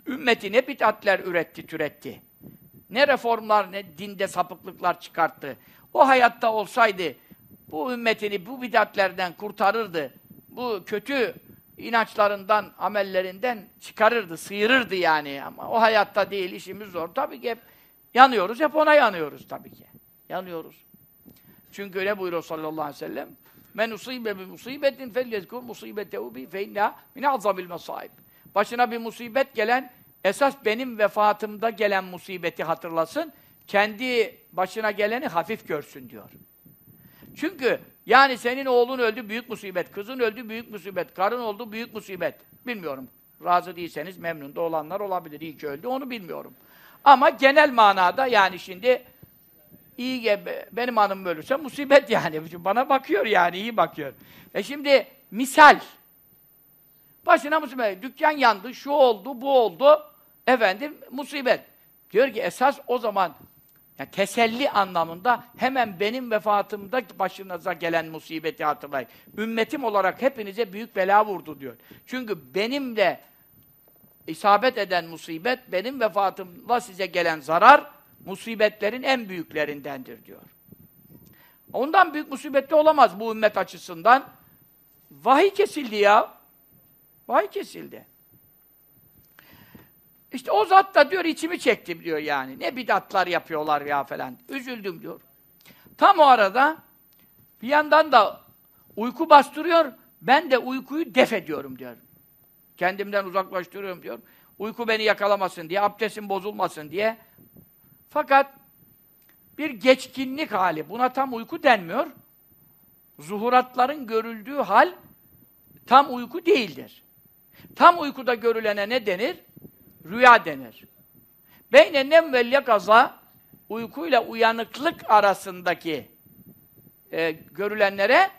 ümmeti ne bid'atler üretti, türetti. Ne reformlar, ne dinde sapıklıklar çıkarttı. O hayatta olsaydı bu ümmetini bu bid'atlerden kurtarırdı. Bu kötü inançlarından, amellerinden çıkarırdı, sıyırırdı yani. Ama o hayatta değil, işimiz zor. Tabii ki hep yanıyoruz, hep ona yanıyoruz tabii ki. Yanıyoruz. Çünkü öyle buyuruyor sallallahu aleyhi ve sellem. Men usibe bi musibetin felyezkur musibetehu bi fe inna min azabil mesaib. Başına bir musibet gelen esas benim vefatımda gelen musibeti hatırlasın. Kendi başına geleni hafif görsün diyor. Çünkü yani senin oğlun öldü büyük musibet, kızın öldü büyük musibet, karın oldu büyük musibet. Bilmiyorum. Razı değilseniz memnun da olanlar olabilir. İyi ki öldü onu bilmiyorum. Ama genel manada yani şimdi iyi benim hanım ölürse musibet yani. Bana bakıyor yani iyi bakıyor. E şimdi misal başına musibet. Dükkan yandı, şu oldu, bu oldu. Efendim musibet. Diyor ki esas o zaman yani teselli anlamında hemen benim vefatımda başınıza gelen musibeti hatırlayın. Ümmetim olarak hepinize büyük bela vurdu diyor. Çünkü benimle isabet eden musibet, benim vefatımla size gelen zarar, musibetlerin en büyüklerindendir diyor. Ondan büyük musibette olamaz bu ümmet açısından. Vahiy kesildi ya. Vahiy kesildi. İşte o zat da diyor içimi çektim diyor yani. Ne bidatlar yapıyorlar ya falan. Üzüldüm diyor. Tam o arada bir yandan da uyku bastırıyor. Ben de uykuyu def ediyorum diyor. Kendimden uzaklaştırıyorum diyor. Uyku beni yakalamasın diye, abdestim bozulmasın diye. Fakat bir geçkinlik hali. Buna tam uyku denmiyor. Zuhuratların görüldüğü hal tam uyku değildir. Tam uykuda görülene ne denir? Rüya denir. Beyne nem vel yakaza uykuyla uyanıklık arasındaki e, görülenlere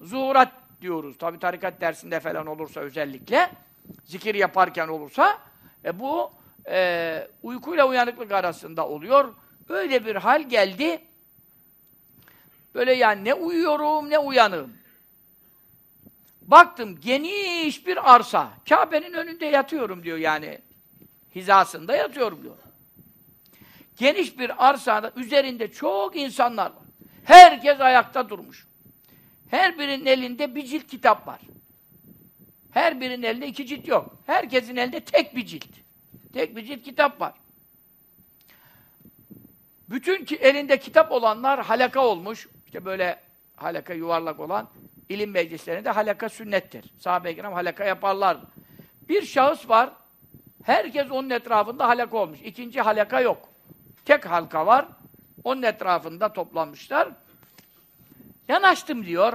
zuhurat diyoruz. Tabi tarikat dersinde falan olursa özellikle, zikir yaparken olursa, e, bu e, uykuyla uyanıklık arasında oluyor. Öyle bir hal geldi, böyle yani ne uyuyorum ne uyanığım. Baktım geniş bir arsa, Kabe'nin önünde yatıyorum diyor yani hizasında yatıyorum diyor. Geniş bir arsada üzerinde çok insanlar var. Herkes ayakta durmuş. Her birinin elinde bir cilt kitap var. Her birinin elinde iki cilt yok. Herkesin elinde tek bir cilt. Tek bir cilt kitap var. Bütün ki, elinde kitap olanlar halaka olmuş. İşte böyle halaka yuvarlak olan ilim meclislerinde halaka sünnettir. Sahabe-i kiram halaka yaparlar. Bir şahıs var, Herkes onun etrafında halaka olmuş. İkinci halaka yok. Tek halka var. Onun etrafında toplanmışlar. Yanaştım diyor.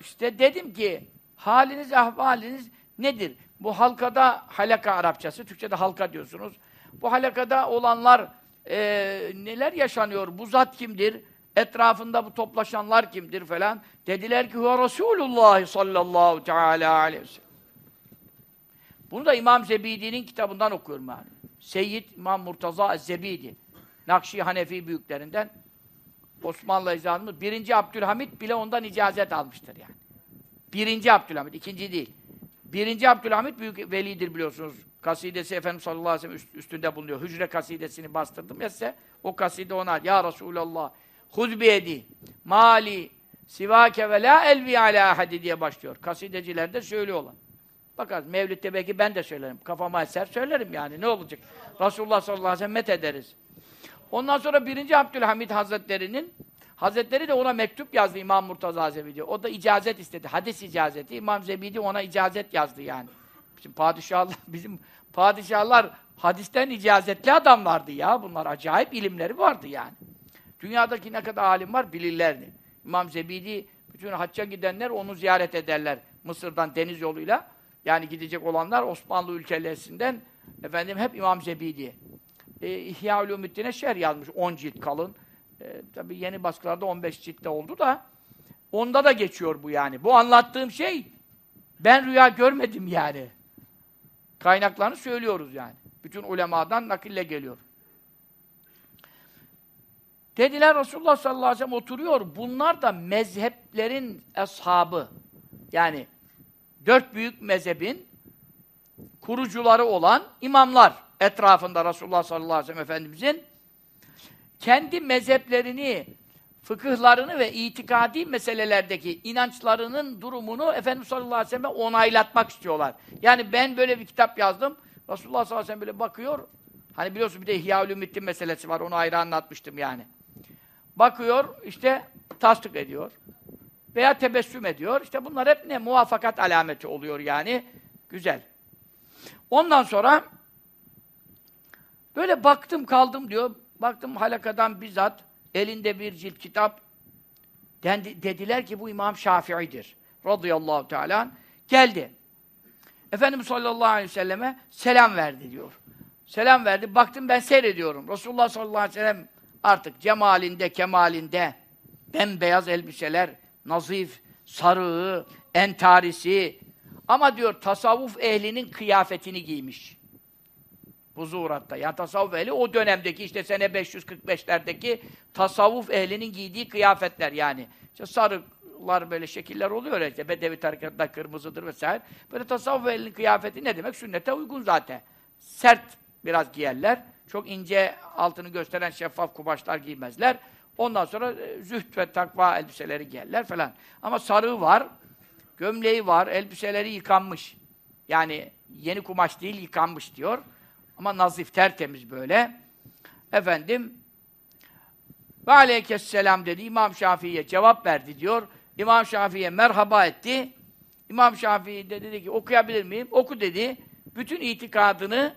İşte dedim ki haliniz, ahvaliniz nedir? Bu halkada halaka Arapçası, Türkçe'de halka diyorsunuz. Bu halakada olanlar e, neler yaşanıyor? Bu zat kimdir? Etrafında bu toplaşanlar kimdir falan. Dediler ki Resulullah sallallahu teala aleyhi ve sellem. Bunu da İmam Zebidi'nin kitabından okuyorum yani. Seyyid İmam Murtaza Zebidi. Nakşi Hanefi büyüklerinden. Osmanlı ecdadımız. Birinci Abdülhamit bile ondan icazet almıştır yani. Birinci Abdülhamit, ikinci değil. Birinci Abdülhamit büyük velidir biliyorsunuz. Kasidesi Efendimiz sallallahu aleyhi ve sellem üstünde bulunuyor. Hücre kasidesini bastırdım ya size. O kaside ona, Ya Resulallah, huz biyedi, mali, sivake ve la elvi ala ahadi diye başlıyor. Kasideciler de söylüyorlar. Bakarız, Mevlid'de belki ben de söylerim. Kafama eser söylerim yani, ne olacak? Resulullah sallallahu aleyhi ve sellem met ederiz. Ondan sonra birinci Abdülhamid Hazretleri'nin Hazretleri de ona mektup yazdı İmam Murtaza Zebidi. O da icazet istedi. Hadis icazeti. İmam Zebidi ona icazet yazdı yani. Bizim padişahlar, bizim padişahlar hadisten icazetli adamlardı ya. Bunlar acayip ilimleri vardı yani. Dünyadaki ne kadar alim var bilirlerdi. İmam Zebidi, bütün hacca gidenler onu ziyaret ederler. Mısır'dan deniz yoluyla. Yani gidecek olanlar Osmanlı ülkelerinden efendim hep İmam Zebidi. E, İhya Ulumuddin'e şer yazmış. 10 cilt kalın. E, tabii yeni baskılarda 15 ciltte oldu da onda da geçiyor bu yani. Bu anlattığım şey ben rüya görmedim yani. Kaynaklarını söylüyoruz yani. Bütün ulemadan nakille geliyor. Dediler Resulullah sallallahu aleyhi ve sellem oturuyor. Bunlar da mezheplerin ashabı. Yani dört büyük mezhebin kurucuları olan imamlar etrafında Resulullah sallallahu aleyhi ve sellem Efendimizin kendi mezheplerini, fıkıhlarını ve itikadi meselelerdeki inançlarının durumunu Efendimiz sallallahu aleyhi ve sellem'e onaylatmak istiyorlar. Yani ben böyle bir kitap yazdım. Resulullah sallallahu aleyhi ve sellem böyle bakıyor. Hani biliyorsun bir de İhya-ül meselesi var. Onu ayrı anlatmıştım yani. Bakıyor, işte tasdik ediyor. Veya tebessüm ediyor. İşte bunlar hep ne? Muvaffakat alameti oluyor yani. Güzel. Ondan sonra böyle baktım kaldım diyor. Baktım halakadan bizzat elinde bir cilt kitap. Dendi, dediler ki bu İmam Şafii'dir. Radıyallahu teala. Geldi. Efendimiz sallallahu aleyhi ve selleme selam verdi diyor. Selam verdi. Baktım ben seyrediyorum. Resulullah sallallahu aleyhi ve sellem artık cemalinde, kemalinde bembeyaz elbiseler, nazif, sarığı, entarisi ama diyor tasavvuf ehlinin kıyafetini giymiş. Bu zuhuratta. Yani tasavvuf ehli o dönemdeki işte sene 545'lerdeki tasavvuf ehlinin giydiği kıyafetler yani. İşte sarıklar böyle şekiller oluyor işte. Bedevi tarikatında kırmızıdır vesaire. Böyle tasavvuf ehlinin kıyafeti ne demek? Sünnete uygun zaten. Sert biraz giyerler. Çok ince altını gösteren şeffaf kumaşlar giymezler. Ondan sonra e, zühd ve takva elbiseleri giyerler falan. Ama sarığı var, gömleği var, elbiseleri yıkanmış. Yani yeni kumaş değil, yıkanmış diyor. Ama nazif, tertemiz böyle. Efendim, ve aleykesselam dedi. İmam Şafii'ye cevap verdi diyor. İmam Şafii'ye merhaba etti. İmam Şafii de dedi ki okuyabilir miyim? Oku dedi. Bütün itikadını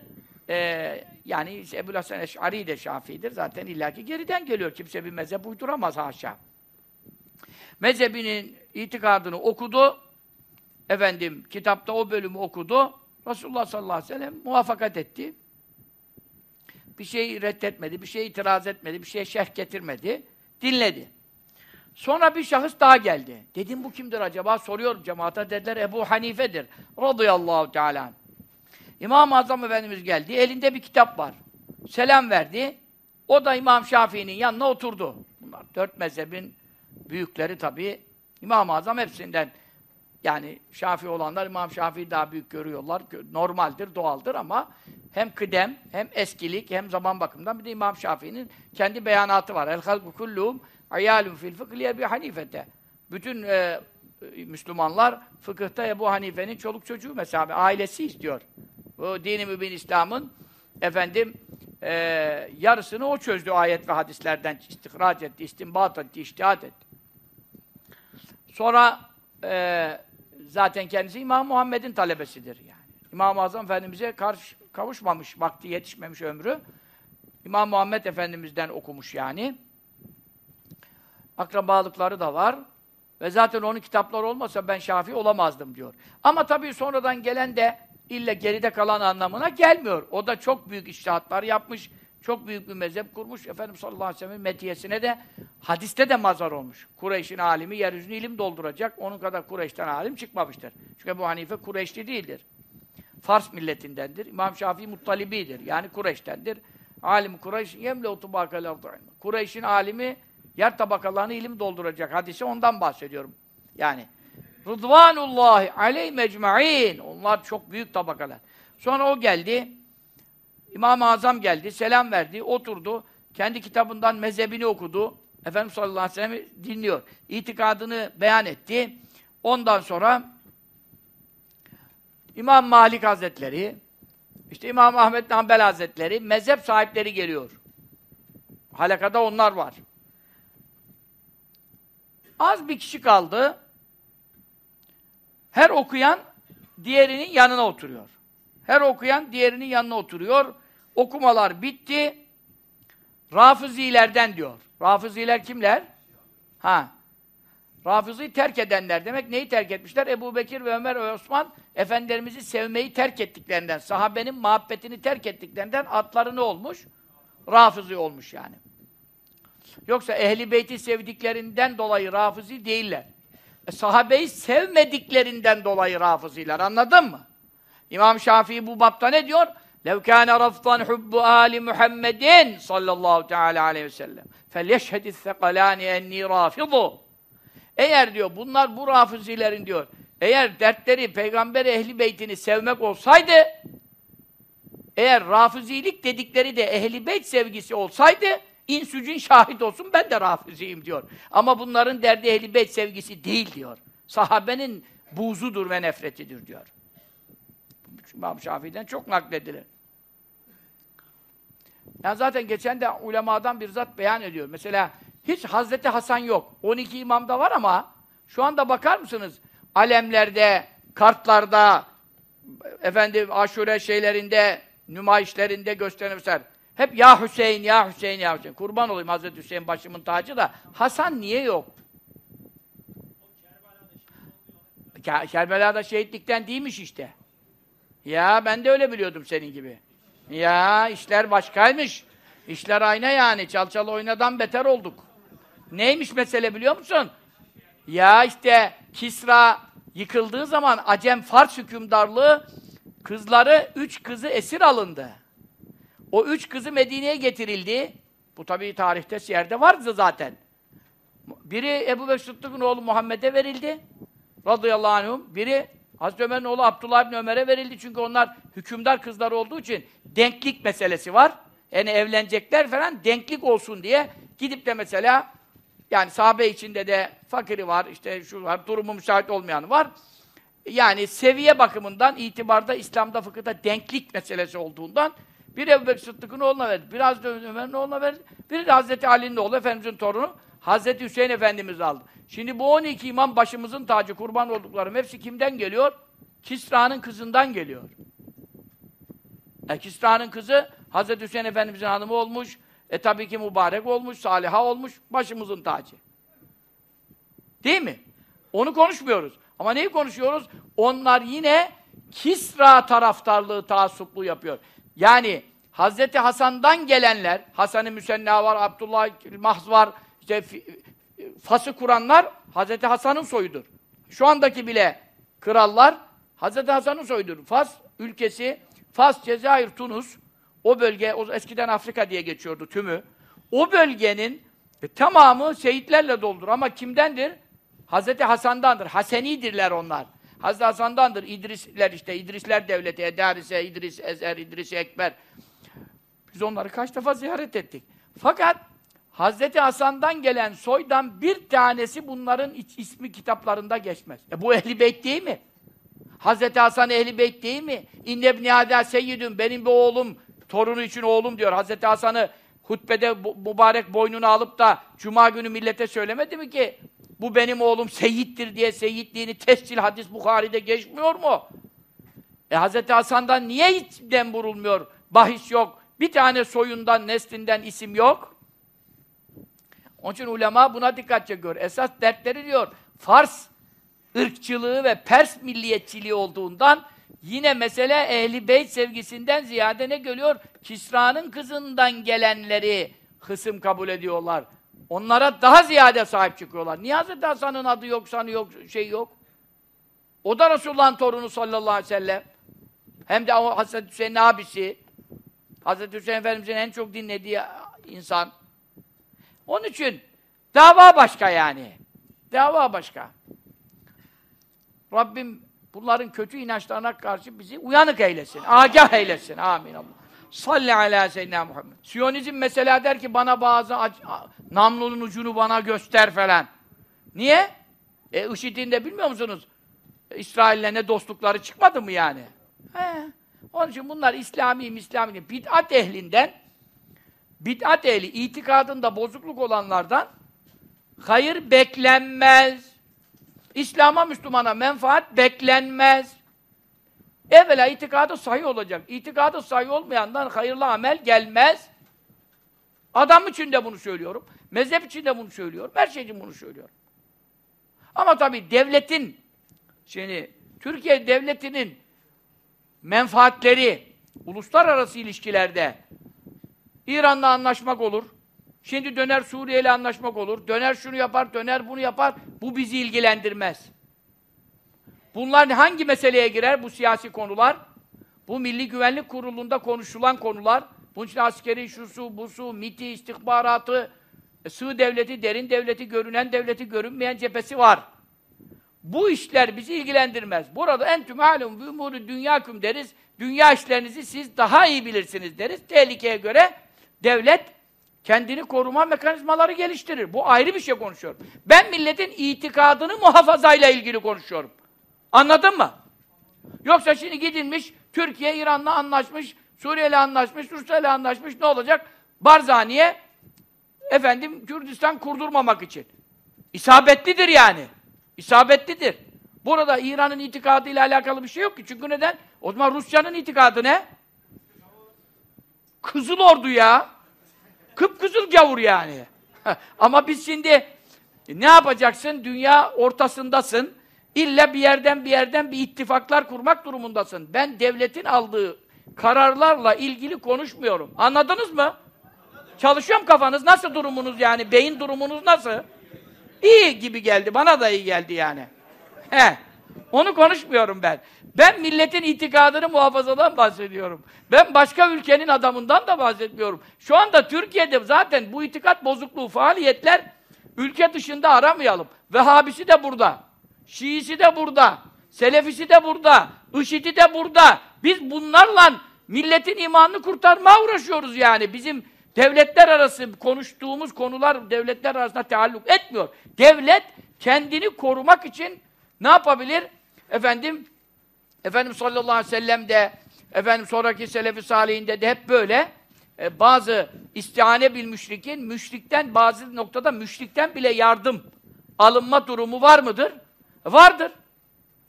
e, yani işte Ebu Hasan Eş'ari de Şafii'dir. Zaten illaki geriden geliyor. Kimse bir mezhep uyduramaz haşa. Mezhebinin itikadını okudu. Efendim kitapta o bölümü okudu. Resulullah sallallahu aleyhi ve sellem muvaffakat etti. Bir şey reddetmedi, bir şey itiraz etmedi, bir şeye şerh getirmedi. Dinledi. Sonra bir şahıs daha geldi. Dedim bu kimdir acaba? Soruyorum cemaate. Dediler Ebu Hanife'dir. Radıyallahu teala. İmam-ı Azam Efendimiz geldi. Elinde bir kitap var. Selam verdi. O da İmam Şafii'nin yanına oturdu. Bunlar dört mezhebin büyükleri tabii. İmam-ı Azam hepsinden yani Şafii olanlar İmam Şafii daha büyük görüyorlar. Normaldir, doğaldır ama hem kıdem, hem eskilik, hem zaman bakımından bir de İmam Şafii'nin kendi beyanatı var. El halku kulluhum ayalun fil fıkh Ebu Hanifete. Bütün e, Müslümanlar fıkıhta Ebu Hanife'nin çoluk çocuğu mesela ailesi istiyor. Bu dini mübin İslam'ın efendim e, yarısını o çözdü ayet ve hadislerden istihraç etti, istinbat etti, iştihat etti. Sonra e, zaten kendisi İmam Muhammed'in talebesidir yani. İmam-ı Azam Efendimiz'e karşı kavuşmamış, vakti yetişmemiş ömrü. İmam Muhammed Efendimiz'den okumuş yani. Akrabalıkları da var. Ve zaten onun kitapları olmasa ben Şafii olamazdım diyor. Ama tabii sonradan gelen de ille geride kalan anlamına gelmiyor. O da çok büyük iştihatlar yapmış. Çok büyük bir mezhep kurmuş. Efendimiz sallallahu aleyhi ve sellem metiyesine de hadiste de mazar olmuş. Kureyş'in alimi yeryüzünü ilim dolduracak. Onun kadar Kureyş'ten alim çıkmamıştır. Çünkü bu Hanife Kureyşli değildir. Fars milletindendir. İmam Şafii Muttalibi'dir. Yani Kureyş'tendir. Alim Kureyş yemle utubakal Kureyş'in alimi yer tabakalarını ilim dolduracak. Hadisi ondan bahsediyorum. Yani Rıdvanullahi aleyh mecmain. Onlar çok büyük tabakalar. Sonra o geldi. İmam-ı Azam geldi, selam verdi, oturdu. Kendi kitabından mezhebini okudu. Efendimiz sallallahu aleyhi ve sellem dinliyor. İtikadını beyan etti. Ondan sonra İmam Malik Hazretleri, işte İmam Ahmet Hanbel Hazretleri, mezhep sahipleri geliyor. Halakada onlar var. Az bir kişi kaldı. Her okuyan diğerinin yanına oturuyor. Her okuyan diğerinin yanına oturuyor. Okumalar bitti. Rafizilerden diyor. Rafiziler kimler? Ha. Rafizi'yi terk edenler demek. Neyi terk etmişler? Ebu Bekir ve Ömer ve Osman Efendilerimizi sevmeyi terk ettiklerinden, sahabenin muhabbetini terk ettiklerinden adları ne olmuş? Rafizi olmuş yani. Yoksa ehli beyti sevdiklerinden dolayı rafizi değiller. E, sahabeyi sevmediklerinden dolayı rafiziler. Anladın mı? İmam Şafii bu bapta ne diyor? لَوْ كَانَ رَفْضًا حُبُّ آلِ مُحَمَّدٍ sallallahu teala aleyhi ve sellem فَلْيَشْهَدِ الثَّقَلَانِ اَنِّي رَافِضُ Eğer diyor, bunlar bu rafizilerin diyor, eğer dertleri peygamber ehli beytini sevmek olsaydı, eğer rafizilik dedikleri de ehli beyt sevgisi olsaydı, insücün şahit olsun ben de rafiziyim diyor. Ama bunların derdi beyt sevgisi değil diyor. Sahabenin buzudur ve nefretidir diyor. İmam Şafii'den çok nakledilir. Yani zaten geçen de ulemadan bir zat beyan ediyor. Mesela hiç Hazreti Hasan yok. 12 imamda var ama şu anda bakar mısınız? Alemlerde, kartlarda, efendim aşure şeylerinde, nümayişlerinde gösterirler. Hep ya Hüseyin, ya Hüseyin, ya Hüseyin. Kurban olayım Hazreti Hüseyin başımın tacı da. Hasan niye yok? Kerbela'da şehitlikten değilmiş işte. Ya ben de öyle biliyordum senin gibi. Ya işler başkaymış. İşler ayna yani. Çalçalı oynadan beter olduk. Neymiş mesele biliyor musun? Ya işte Kisra yıkıldığı zaman Acem Fars hükümdarlığı kızları, üç kızı esir alındı. O üç kızı Medine'ye getirildi. Bu tabii tarihte yerde vardı zaten. Biri Ebu Bekir Sıddık'ın oğlu Muhammed'e verildi. Radıyallahu anhum. Biri Hazreti Ömer'in oğlu Abdullah bin Ömer'e verildi. Çünkü onlar hükümdar kızlar olduğu için denklik meselesi var. Yani evlenecekler falan denklik olsun diye gidip de mesela yani sahabe içinde de fakiri var, işte şu var, durumu müsait olmayanı var. Yani seviye bakımından itibarda İslam'da fıkıhta denklik meselesi olduğundan bir Ebu Bekir Sıddık'ın oğluna verdi, bir Hazreti Ömer'in oğluna verdi, biri de Hazreti Ali'nin oğlu, Efendimiz'in torunu Hazreti Hüseyin Efendimiz aldı. Şimdi bu 12 imam başımızın tacı, kurban olduklarım hepsi kimden geliyor? Kisra'nın kızından geliyor. E, Kisra'nın kızı Hazreti Hüseyin Efendimiz'in hanımı olmuş, e tabii ki mübarek olmuş, saliha olmuş, başımızın tacı. Değil mi? Onu konuşmuyoruz. Ama neyi konuşuyoruz? Onlar yine Kisra taraftarlığı, taassuplu yapıyor. Yani Hazreti Hasan'dan gelenler, Hasan-ı Müsenna var, Abdullah Mahz var, işte Fas'ı kuranlar Hazreti Hasan'ın soyudur. Şu andaki bile krallar Hazreti Hasan'ın soyudur. Fas ülkesi, Fas, Cezayir, Tunus, o bölge, o eskiden Afrika diye geçiyordu tümü. O bölgenin e, tamamı şehitlerle doldur. Ama kimdendir? Hazreti Hasan'dandır. Hasenidirler onlar. Hazreti Hasan'dandır. İdrisler işte, İdrisler devleti, Edarise, İdris, Ezer, İdris Ekber. Biz onları kaç defa ziyaret ettik. Fakat Hazreti Hasan'dan gelen soydan bir tanesi bunların ismi kitaplarında geçmez. E bu Ehli Beyt değil mi? Hazreti Hasan Ehli Beyt değil mi? İnne ibni Hâdâ seyyidüm, benim bir oğlum, torunu için oğlum diyor. Hazreti Hasan'ı hutbede mübarek boynunu alıp da Cuma günü millete söylemedi mi ki bu benim oğlum seyittir diye seyitliğini tescil hadis Bukhari'de geçmiyor mu? E Hazreti Hasan'dan niye hiç vurulmuyor? Bahis yok, Bir tane soyundan, neslinden isim yok. Onun için ulema buna dikkat çekiyor. Esas dertleri diyor, Fars ırkçılığı ve Pers milliyetçiliği olduğundan yine mesele ehli beyt sevgisinden ziyade ne görüyor? Kisra'nın kızından gelenleri hısım kabul ediyorlar. Onlara daha ziyade sahip çıkıyorlar. Niye Hazreti Hasan'ın adı yok, sanı yok, şey yok? O da Resulullah'ın torunu sallallahu aleyhi ve sellem. Hem de Hazreti Hüseyin'in abisi. Hazreti Hüseyin Efendimiz'in en çok dinlediği insan. Onun için dava başka yani. Dava başka. Rabbim bunların kötü inançlarına karşı bizi uyanık eylesin. Agah eylesin. Amin. Allah. Salli ala seyyidina Muhammed. Siyonizm mesela der ki bana bazı namlunun ucunu bana göster falan. Niye? E IŞİD'in de bilmiyor musunuz? E, İsrail'le ne dostlukları çıkmadı mı yani? He. Onun için bunlar İslami, İslami bid'at ehlinden bid'at ehli, itikadında bozukluk olanlardan hayır beklenmez. İslam'a, Müslümana menfaat beklenmez. Evvela itikadı sahih olacak. İtikadı sahih olmayandan hayırlı amel gelmez. Adam için de bunu söylüyorum. Mezhep için de bunu söylüyorum. Her şey için bunu söylüyorum. Ama tabii devletin, şimdi Türkiye devletinin menfaatleri, uluslararası ilişkilerde İran'la anlaşmak olur. Şimdi döner Suriye ile anlaşmak olur. Döner şunu yapar, döner bunu yapar. Bu bizi ilgilendirmez. Bunlar hangi meseleye girer bu siyasi konular? Bu Milli Güvenlik Kurulu'nda konuşulan konular. Bunun için askeri şusu, busu, MIT'i, istihbaratı, e, sığ devleti, derin devleti, görünen devleti, görünmeyen cephesi var. Bu işler bizi ilgilendirmez. Burada en tüm alum bi umuru dünyaküm deriz. Dünya işlerinizi siz daha iyi bilirsiniz deriz. Tehlikeye göre devlet kendini koruma mekanizmaları geliştirir. Bu ayrı bir şey konuşuyorum. Ben milletin itikadını muhafazayla ilgili konuşuyorum. Anladın mı? Yoksa şimdi gidilmiş, Türkiye İran'la anlaşmış, Suriye'yle anlaşmış, Rusya'yla anlaşmış, ne olacak? Barzaniye, efendim, Kürdistan kurdurmamak için. İsabetlidir yani. İsabetlidir. Burada İran'ın itikadıyla alakalı bir şey yok ki. Çünkü neden? O zaman Rusya'nın itikadı ne? Kızıl ordu ya. Kıpkızıl gavur yani. Ama biz şimdi ne yapacaksın? Dünya ortasındasın. İlla bir yerden bir yerden bir ittifaklar kurmak durumundasın. Ben devletin aldığı kararlarla ilgili konuşmuyorum. Anladınız mı? Çalışıyorum kafanız. Nasıl durumunuz yani? Beyin durumunuz nasıl? İyi gibi geldi. Bana da iyi geldi yani. He. Onu konuşmuyorum ben. Ben milletin itikadını muhafazadan bahsediyorum. Ben başka ülkenin adamından da bahsetmiyorum. Şu anda Türkiye'de zaten bu itikat bozukluğu faaliyetler ülke dışında aramayalım. Vehhabisi de burada. Şiisi de burada. Selefisi de burada. IŞİD'i de burada. Biz bunlarla milletin imanını kurtarmaya uğraşıyoruz yani. Bizim devletler arası konuştuğumuz konular devletler arasında tealluk etmiyor. Devlet kendini korumak için ne yapabilir? Efendim Efendim sallallahu aleyhi ve sellem de efendim sonraki selefi salihinde de hep böyle e, bazı istihane bil müşrikin müşrikten bazı noktada müşrikten bile yardım alınma durumu var mıdır? Vardır.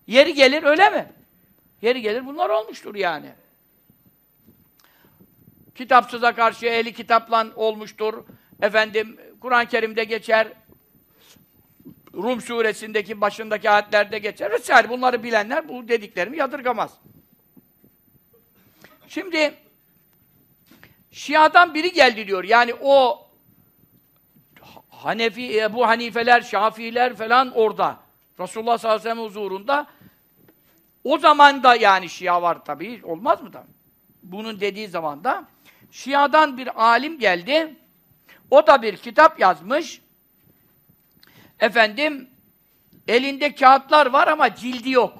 Yeri gelir öyle mi? Yeri gelir bunlar olmuştur yani. Kitapsıza karşı ehli kitapla olmuştur. Efendim Kur'an-ı Kerim'de geçer. Rum suresindeki başındaki ayetlerde geçer vesaire. Bunları bilenler bu dediklerimi yadırgamaz. Şimdi Şia'dan biri geldi diyor. Yani o Hanefi, Ebu Hanifeler, Şafiiler falan orada. Resulullah sallallahu aleyhi ve sellem huzurunda. O zaman da yani Şia var tabii. Olmaz mı da? Bunun dediği zaman da Şia'dan bir alim geldi. O da bir kitap yazmış. Efendim elinde kağıtlar var ama cildi yok.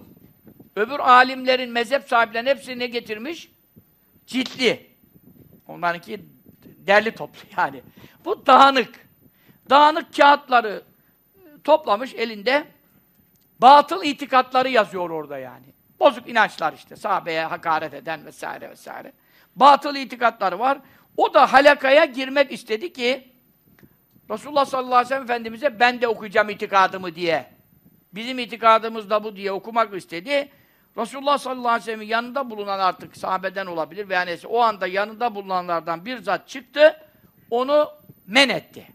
Öbür alimlerin, mezhep sahiplerinin hepsi ne getirmiş? Ciltli. Onlarınki derli toplu yani. Bu dağınık. Dağınık kağıtları toplamış elinde. Batıl itikatları yazıyor orada yani. Bozuk inançlar işte. Sahabeye hakaret eden vesaire vesaire. Batıl itikatları var. O da halakaya girmek istedi ki Resulullah sallallahu aleyhi ve sellem Efendimiz'e ben de okuyacağım itikadımı diye. Bizim itikadımız da bu diye okumak istedi. Resulullah sallallahu aleyhi ve sellem'in yanında bulunan artık sahabeden olabilir veya neyse o anda yanında bulunanlardan bir zat çıktı, onu men etti.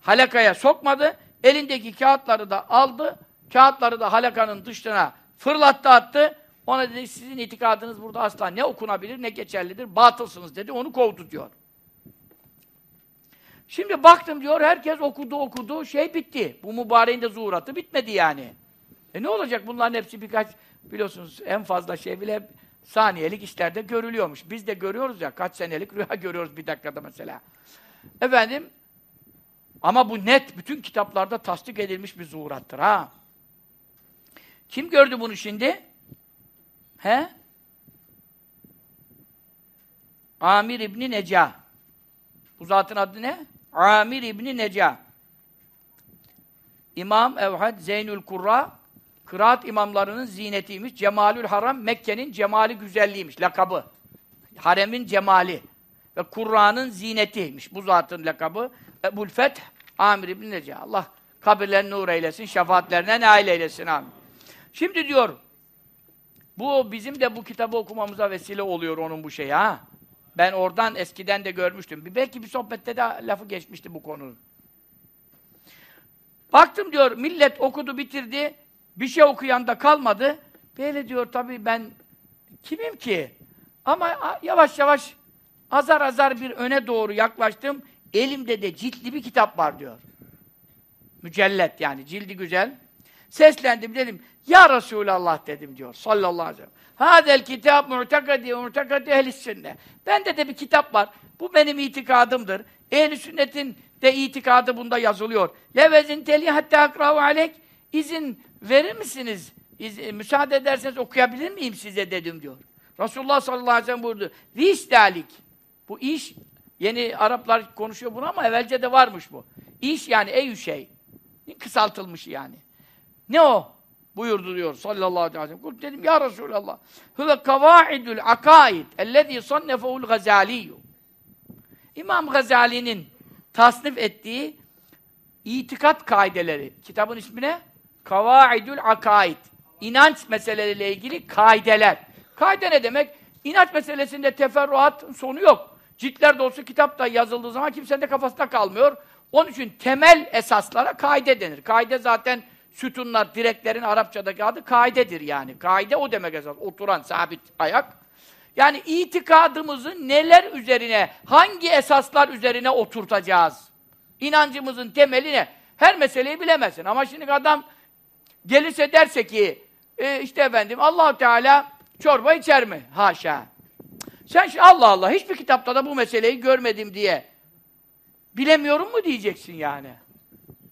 Halakaya sokmadı, elindeki kağıtları da aldı, kağıtları da halakanın dışına fırlattı attı, ona dedi sizin itikadınız burada asla ne okunabilir ne geçerlidir, batılsınız dedi, onu kovdu diyor. Şimdi baktım diyor, herkes okudu okudu, şey bitti. Bu mübareğin de zuhuratı bitmedi yani. E ne olacak bunların hepsi birkaç, biliyorsunuz en fazla şey bile saniyelik işlerde görülüyormuş. Biz de görüyoruz ya, kaç senelik rüya görüyoruz bir dakikada mesela. Efendim, ama bu net, bütün kitaplarda tasdik edilmiş bir zuhurattır ha. Kim gördü bunu şimdi? He? Amir İbni Neca. Bu zatın adı ne? Amir İbni Neca. İmam Evhad Zeynül Kurra kıraat imamlarının zinetiymiş. Cemalül Haram Mekke'nin cemali güzelliğiymiş. Lakabı. Haremin cemali. Ve Kurra'nın zinetiymiş. Bu zatın lakabı. Ebul Feth Amir İbni Neca. Allah kabirlerini nur eylesin, şefaatlerine nail eylesin. Amin. Şimdi diyor, bu bizim de bu kitabı okumamıza vesile oluyor onun bu şeyi ha. Ben oradan eskiden de görmüştüm. Belki bir sohbette de lafı geçmişti bu konunun. Baktım diyor, millet okudu bitirdi, bir şey okuyan da kalmadı. Böyle diyor tabii ben kimim ki? Ama yavaş yavaş azar azar bir öne doğru yaklaştım. Elimde de ciltli bir kitap var diyor. Mücellet yani, cildi güzel. Seslendim dedim, Ya Resulallah dedim diyor sallallahu aleyhi ve sellem. Hadel kitap mu'tekadi mu'tekadi ehl sünnet. Bende de bir kitap var. Bu benim itikadımdır. Ehl-i sünnetin de itikadı bunda yazılıyor. Levezin teli hatta akravu aleyk. İzin verir misiniz? İz, müsaade ederseniz okuyabilir miyim size dedim diyor. Resulullah sallallahu aleyhi ve sellem buyurdu. Visdalik. Bu iş, yeni Araplar konuşuyor bunu ama evvelce de varmış bu. İş yani ey şey. Kısaltılmış yani. Ne o? Buyurdu diyor sallallahu aleyhi ve sellem. Kul dedim ya Resulallah. Huve kavaidul akaid ellezî sannefehu'l gazaliyyü. İmam Gazali'nin tasnif ettiği itikat kaideleri. Kitabın ismi ne? Kavaidul akaid. İnanç meseleleriyle ilgili kaideler. Kaide ne demek? İnanç meselesinde teferruat sonu yok. Ciltler dolusu kitapta yazıldığı zaman kimsenin de kafasında kalmıyor. Onun için temel esaslara kaide denir. Kaide zaten sütunlar, direklerin Arapçadaki adı kaidedir yani. Kaide o demek esas. Oturan, sabit ayak. Yani itikadımızı neler üzerine, hangi esaslar üzerine oturtacağız? İnancımızın temeli ne? Her meseleyi bilemezsin. Ama şimdi adam gelirse derse ki, e, işte efendim allah Teala çorba içer mi? Haşa. Sen Allah Allah hiçbir kitapta da bu meseleyi görmedim diye bilemiyorum mu diyeceksin yani?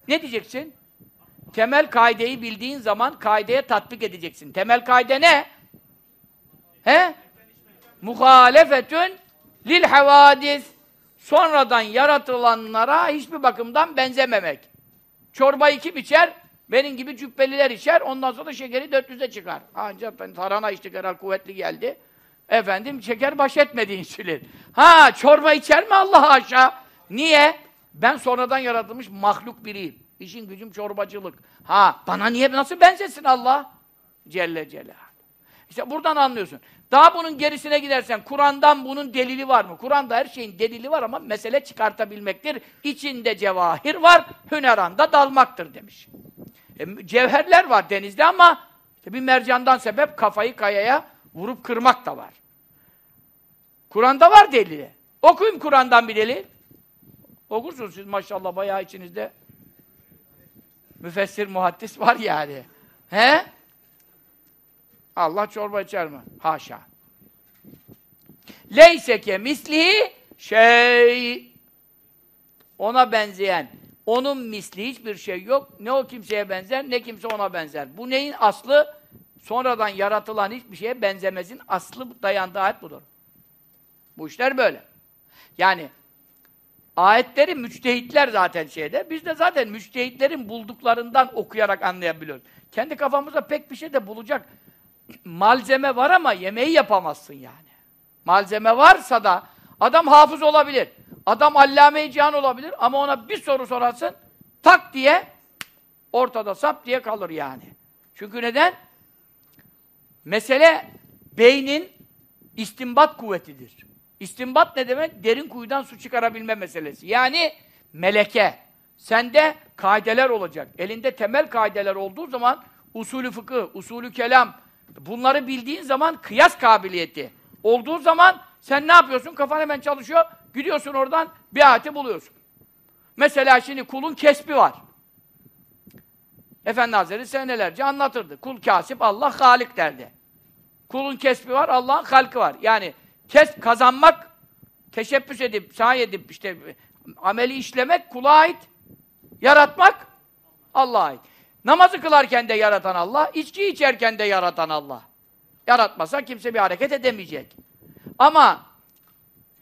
Ne diyeceksin? Temel kaideyi bildiğin zaman kaideye tatbik edeceksin. Temel kaide ne? He? Muhalefetün lil havadis. Sonradan yaratılanlara hiçbir bakımdan benzememek. Çorbayı kim içer? Benim gibi cübbeliler içer. Ondan sonra şekeri 400'e çıkar. Ancak ben tarhana içtik herhalde kuvvetli geldi. Efendim şeker baş etmedi insülin. Ha çorba içer mi Allah aşağı? Niye? Ben sonradan yaratılmış mahluk biriyim. İşin gücüm çorbacılık. Ha, bana niye, nasıl benzesin Allah? Celle Celaluhu. İşte buradan anlıyorsun. Daha bunun gerisine gidersen, Kur'an'dan bunun delili var mı? Kur'an'da her şeyin delili var ama mesele çıkartabilmektir. İçinde cevahir var, hüneranda dalmaktır demiş. E, cevherler var denizde ama işte bir mercandan sebep kafayı kayaya vurup kırmak da var. Kur'an'da var delili. Okuyun Kur'an'dan bir delil. Okursunuz siz maşallah bayağı içinizde müfessir muhaddis var yani. He? Allah çorba içer mi? Haşa. Leyseke mislihi şey ona benzeyen onun misli hiçbir şey yok. Ne o kimseye benzer ne kimse ona benzer. Bu neyin aslı? Sonradan yaratılan hiçbir şeye benzemezin aslı dayandığı ayet budur. Bu işler böyle. Yani Ayetleri müçtehitler zaten şeyde. Biz de zaten müçtehitlerin bulduklarından okuyarak anlayabiliyoruz. Kendi kafamızda pek bir şey de bulacak malzeme var ama yemeği yapamazsın yani. Malzeme varsa da adam hafız olabilir. Adam allame-i cihan olabilir ama ona bir soru sorarsın tak diye ortada sap diye kalır yani. Çünkü neden? Mesele beynin istimbat kuvvetidir. İstimbat ne demek? Derin kuyudan su çıkarabilme meselesi. Yani meleke. Sende kaideler olacak. Elinde temel kaideler olduğu zaman usulü fıkıh, usulü kelam bunları bildiğin zaman kıyas kabiliyeti olduğu zaman sen ne yapıyorsun? Kafan hemen çalışıyor. Gidiyorsun oradan bir ayeti buluyorsun. Mesela şimdi kulun kesbi var. Efendi Hazretleri senelerce anlatırdı. Kul kasip, Allah halik derdi. Kulun kesbi var, Allah'ın halkı var. Yani kes kazanmak, teşebbüs edip, sahi edip, işte ameli işlemek kula ait. Yaratmak Allah'a ait. Namazı kılarken de yaratan Allah, içki içerken de yaratan Allah. Yaratmasa kimse bir hareket edemeyecek. Ama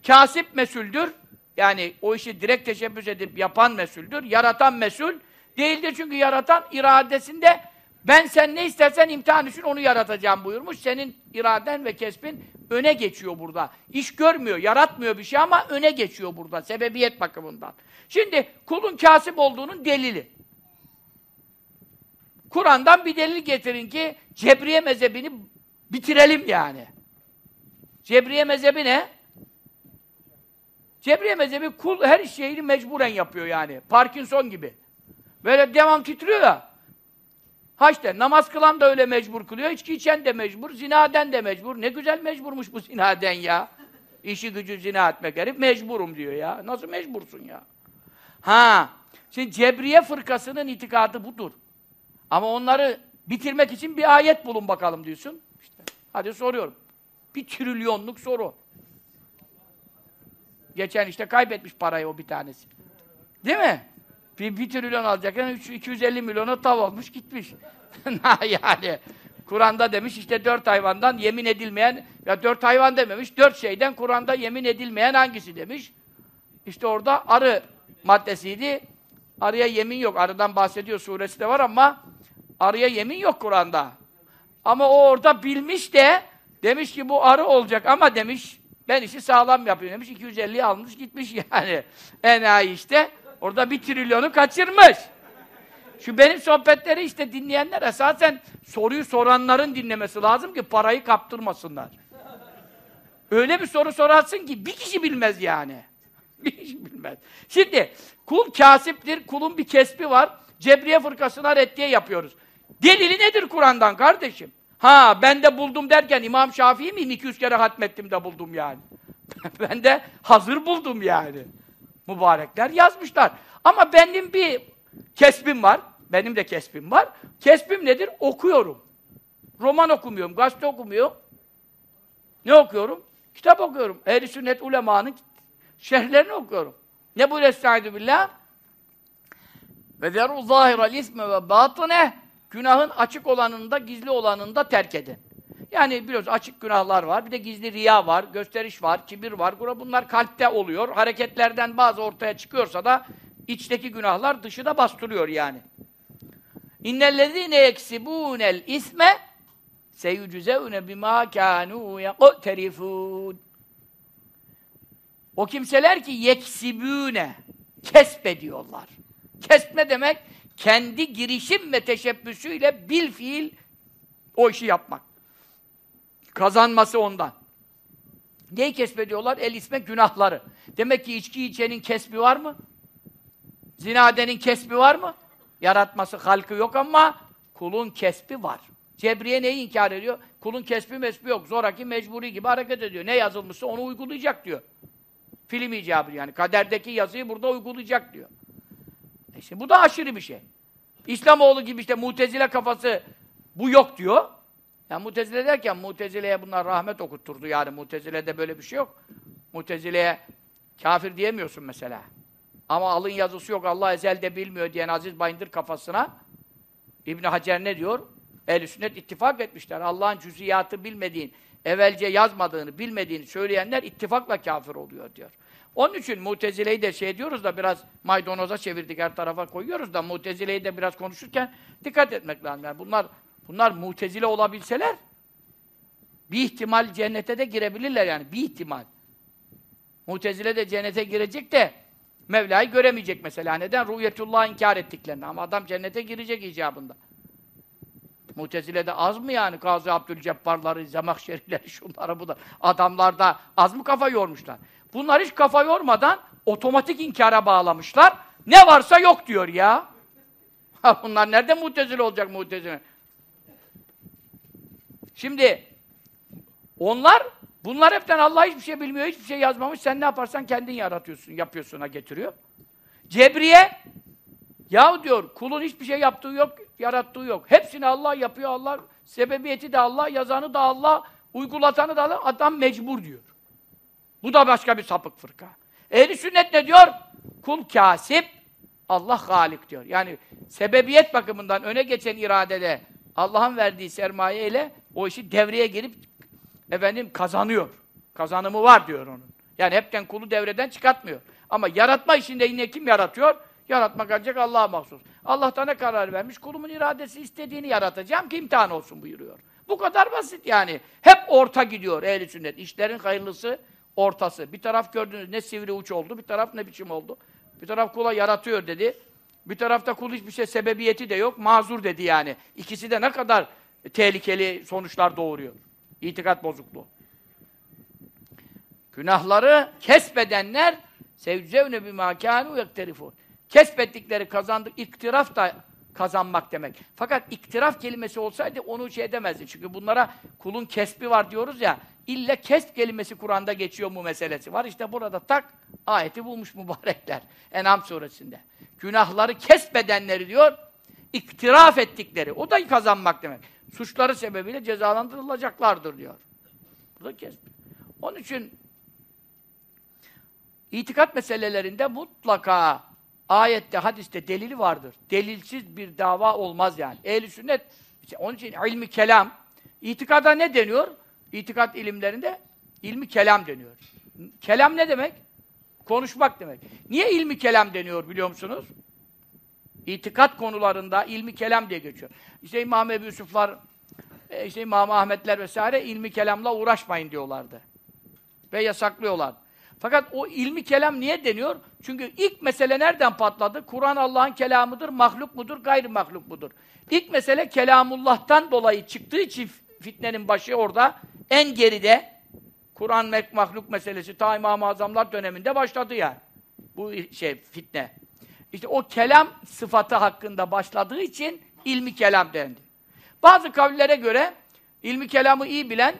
kasip mesuldür. Yani o işi direkt teşebbüs edip yapan mesuldür. Yaratan mesul değildir çünkü yaratan iradesinde ben sen ne istersen imtihan için onu yaratacağım buyurmuş. Senin iraden ve kesbin öne geçiyor burada. İş görmüyor, yaratmıyor bir şey ama öne geçiyor burada sebebiyet bakımından. Şimdi kulun kasip olduğunun delili. Kur'an'dan bir delil getirin ki Cebriye mezhebini bitirelim yani. Cebriye mezhebi ne? Cebriye mezhebi kul her şeyini mecburen yapıyor yani. Parkinson gibi. Böyle devam titriyor ya. Ha işte namaz kılan da öyle mecbur kılıyor, içki içen de mecbur, zinaden de mecbur. Ne güzel mecburmuş bu zinaden ya. İşi gücü zina etmek herif mecburum diyor ya. Nasıl mecbursun ya? Ha, şimdi Cebriye fırkasının itikadı budur. Ama onları bitirmek için bir ayet bulun bakalım diyorsun. İşte, hadi soruyorum. Bir trilyonluk soru. Geçen işte kaybetmiş parayı o bir tanesi. Değil mi? Bir, bir trilyon alacakken 250 milyona tav olmuş gitmiş. yani Kur'an'da demiş işte dört hayvandan yemin edilmeyen ya dört hayvan dememiş, dört şeyden Kur'an'da yemin edilmeyen hangisi demiş. İşte orada arı maddesiydi. Arıya yemin yok. Arıdan bahsediyor suresi de var ama arıya yemin yok Kur'an'da. Ama o orada bilmiş de demiş ki bu arı olacak ama demiş ben işi sağlam yapıyorum demiş. 250 almış gitmiş yani. Enayi işte. Orada bir trilyonu kaçırmış. Şu benim sohbetleri işte dinleyenler esasen soruyu soranların dinlemesi lazım ki parayı kaptırmasınlar. Öyle bir soru sorarsın ki bir kişi bilmez yani. Bir kişi bilmez. Şimdi kul kasiptir, kulun bir kesbi var. Cebriye fırkasına reddiye yapıyoruz. Delili nedir Kur'an'dan kardeşim? Ha ben de buldum derken İmam Şafii miyim? 200 kere hatmettim de buldum yani. ben de hazır buldum yani. Mübarekler yazmışlar. Ama benim bir kesbim var. Benim de kesbim var. Kesbim nedir? Okuyorum. Roman okumuyorum, gazete okumuyorum. Ne okuyorum? Kitap okuyorum. Ehl-i sünnet ulemanın şerhlerini okuyorum. Ne bu estaizu billah? Ve zeru zahirel isme ve batine günahın açık olanında, gizli olanında terk edin. Yani biliyoruz açık günahlar var, bir de gizli riya var, gösteriş var, kibir var. Bunlar kalpte oluyor. Hareketlerden bazı ortaya çıkıyorsa da içteki günahlar dışı da bastırıyor yani. İnnellezîne yeksibûnel isme seyucuzevne bimâ kânû yeqterifûn. O kimseler ki yeksibûne kesbediyorlar. Kesme demek kendi girişim ve teşebbüsüyle bil fiil o işi yapmak. Kazanması ondan. Neyi kesbediyorlar? El isme günahları. Demek ki içki içenin kesbi var mı? Zinadenin kesbi var mı? Yaratması, halkı yok ama kulun kesbi var. Cebriye neyi inkar ediyor? Kulun kesbi mesbi yok. Zoraki mecburi gibi hareket ediyor. Ne yazılmışsa onu uygulayacak diyor. Film icabı yani. Kaderdeki yazıyı burada uygulayacak diyor. E şimdi bu da aşırı bir şey. İslamoğlu gibi işte mutezile kafası bu yok diyor. Yani mutezile derken mutezileye bunlar rahmet okutturdu yani mutezilede böyle bir şey yok. Mutezileye kafir diyemiyorsun mesela. Ama alın yazısı yok Allah ezelde bilmiyor diyen Aziz Bayındır kafasına İbn Hacer ne diyor? Ehl-i sünnet ittifak etmişler. Allah'ın cüziyatı bilmediğin, evvelce yazmadığını, bilmediğini söyleyenler ittifakla kafir oluyor diyor. Onun için Mutezile'yi de şey diyoruz da biraz maydanoza çevirdik her tarafa koyuyoruz da Mutezile'yi de biraz konuşurken dikkat etmek lazım. Yani bunlar bunlar Mutezile olabilseler bir ihtimal cennete de girebilirler yani bir ihtimal. Mutezile de cennete girecek de Mevla'yı göremeyecek mesela. Neden? Ruhiyetullah'ı inkar ettiklerini. Ama adam cennete girecek icabında. Mutezile'de az mı yani Gazi Abdülcebbarları, Zemahşerileri, şunları bu da. Adamlar da az mı kafa yormuşlar? Bunlar hiç kafa yormadan otomatik inkara bağlamışlar. Ne varsa yok diyor ya. Bunlar nerede mutezile olacak mutezile? Şimdi onlar bunlar hepten Allah hiçbir şey bilmiyor, hiçbir şey yazmamış. Sen ne yaparsan kendin yaratıyorsun, yapıyorsun ha getiriyor. Cebriye ya diyor kulun hiçbir şey yaptığı yok, yarattığı yok. Hepsini Allah yapıyor. Allah sebebiyeti de Allah, yazanı da Allah, uygulatanı da Allah. Adam mecbur diyor. Bu da başka bir sapık fırka. Ehli sünnet ne diyor? Kul kasip, Allah halik diyor. Yani sebebiyet bakımından öne geçen iradede Allah'ın verdiği sermaye ile o işi devreye girip efendim kazanıyor. Kazanımı var diyor onun. Yani hepten kulu devreden çıkartmıyor. Ama yaratma işinde yine kim yaratıyor? Yaratmak ancak Allah'a mahsus. Allah da ne karar vermiş? Kulumun iradesi istediğini yaratacağım ki imtihan olsun buyuruyor. Bu kadar basit yani. Hep orta gidiyor ehli sünnet. İşlerin hayırlısı ortası. Bir taraf gördünüz ne sivri uç oldu, bir taraf ne biçim oldu. Bir taraf kula yaratıyor dedi. Bir tarafta kul hiçbir şey sebebiyeti de yok, mazur dedi yani. İkisi de ne kadar tehlikeli sonuçlar doğuruyor. İtikat bozukluğu. Günahları kesbedenler sevcevne bimâ kânû yekterifûn. Kesbettikleri kazandık, iktiraf da kazanmak demek. Fakat iktiraf kelimesi olsaydı onu şey edemezdi. Çünkü bunlara kulun kesbi var diyoruz ya, illa kesb kelimesi Kur'an'da geçiyor mu meselesi var. İşte burada tak ayeti bulmuş mübarekler. En'am suresinde. Günahları kesbedenleri diyor, iktiraf ettikleri. O da kazanmak demek. Suçları sebebiyle cezalandırılacaklardır diyor. Bu da kesb. Onun için itikat meselelerinde mutlaka ayette, hadiste delili vardır. Delilsiz bir dava olmaz yani. Ehl-i sünnet, işte onun için ilmi kelam, itikada ne deniyor? İtikat ilimlerinde ilmi kelam deniyor. Kelam ne demek? Konuşmak demek. Niye ilmi kelam deniyor biliyor musunuz? İtikat konularında ilmi kelam diye geçiyor. İşte İmam Ebu Yusuflar, e, işte İmam Ahmetler vesaire ilmi kelamla uğraşmayın diyorlardı. Ve yasaklıyorlar. Fakat o ilmi kelam niye deniyor? Çünkü ilk mesele nereden patladı? Kur'an Allah'ın kelamıdır, mahluk mudur, gayri mahluk mudur? İlk mesele kelamullah'tan dolayı çıktığı için fitnenin başı orada en geride Kur'an mahluk meselesi ta İmam-ı Azamlar döneminde başladı yani. Bu şey fitne. İşte o kelam sıfatı hakkında başladığı için ilmi kelam dendi. Bazı kavillere göre ilmi kelamı iyi bilen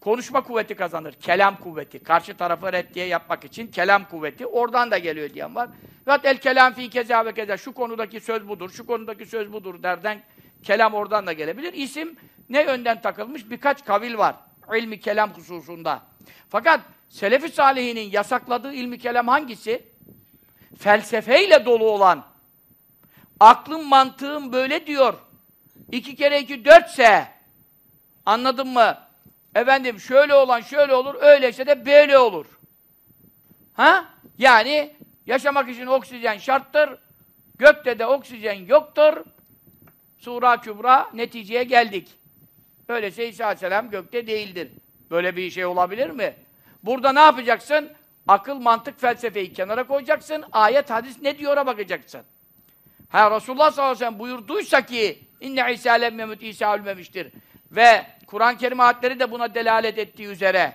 konuşma kuvveti kazanır. Kelam kuvveti. Karşı tarafı reddiye yapmak için kelam kuvveti. Oradan da geliyor diyen var. Ve el kelam fi keza ve keza. Şu konudaki söz budur, şu konudaki söz budur derden kelam oradan da gelebilir. İsim ne yönden takılmış? Birkaç kavil var. ilmi kelam hususunda. Fakat Selefi Salihinin yasakladığı ilmi kelam hangisi? Felsefeyle dolu olan. Aklım mantığım böyle diyor. İki kere iki dörtse anladın mı? Efendim şöyle olan şöyle olur, öyleyse de böyle olur. Ha? Yani yaşamak için oksijen şarttır. Gökte de oksijen yoktur. Sura Kübra neticeye geldik. Öyleyse İsa Aleyhisselam gökte değildir. Böyle bir şey olabilir mi? Burada ne yapacaksın? Akıl, mantık, felsefeyi kenara koyacaksın. Ayet, hadis ne diyora bakacaksın. Ha Resulullah sallallahu aleyhi ve sellem buyurduysa ki inne İsa lemmemut İsa ölmemiştir. Ve Kur'an-ı Kerim ayetleri de buna delalet ettiği üzere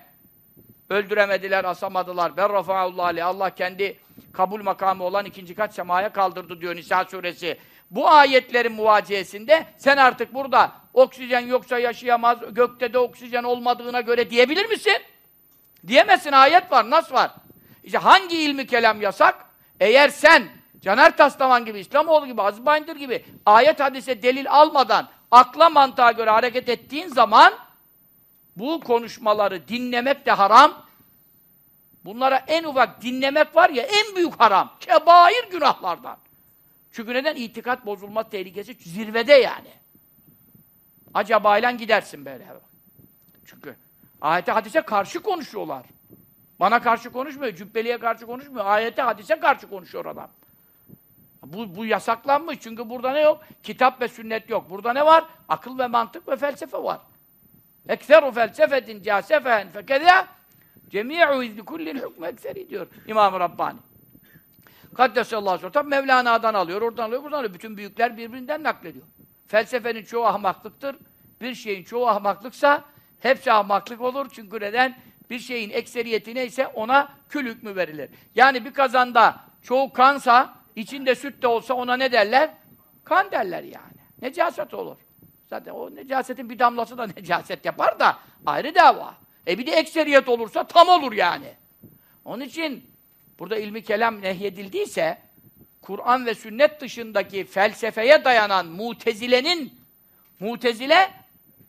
öldüremediler, asamadılar. Ben rafa'ullah aleyh. Allah kendi kabul makamı olan ikinci kat semaya kaldırdı diyor Nisa suresi. Bu ayetlerin muvaciyesinde sen artık burada oksijen yoksa yaşayamaz, gökte de oksijen olmadığına göre diyebilir misin? Diyemezsin, ayet var, nas var. İşte hangi ilmi kelam yasak? Eğer sen Caner Taslaman gibi, İslamoğlu gibi, Aziz Bayındır gibi ayet hadise delil almadan akla mantığa göre hareket ettiğin zaman bu konuşmaları dinlemek de haram. Bunlara en ufak dinlemek var ya en büyük haram. Kebair günahlardan. Çünkü neden? İtikat bozulma tehlikesi zirvede yani. Acaba ile gidersin böyle. Çünkü ayete hadise karşı konuşuyorlar. Bana karşı konuşmuyor, cübbeliye karşı konuşmuyor. Ayete hadise karşı konuşuyor adam. Bu, bu yasaklanmış çünkü burada ne yok? Kitap ve sünnet yok. Burada ne var? Akıl ve mantık ve felsefe var. Ekseru felsefetin casefen fekeza cemi'u izli kullin hükmü ekseri diyor İmam-ı Rabbani. Kaddesallahu aleyhi ve sellem Mevlana'dan alıyor, oradan alıyor, buradan alıyor. Bütün büyükler birbirinden naklediyor. Felsefenin çoğu ahmaklıktır. Bir şeyin çoğu ahmaklıksa hepsi ahmaklık olur. Çünkü neden? Bir şeyin ekseriyeti neyse ona kül hükmü verilir. Yani bir kazanda çoğu kansa, içinde süt de olsa ona ne derler? Kan derler yani. Necaset olur. Zaten o necasetin bir damlası da necaset yapar da ayrı dava. E bir de ekseriyet olursa tam olur yani. Onun için burada ilmi kelam nehyedildiyse Kur'an ve sünnet dışındaki felsefeye dayanan mutezilenin mutezile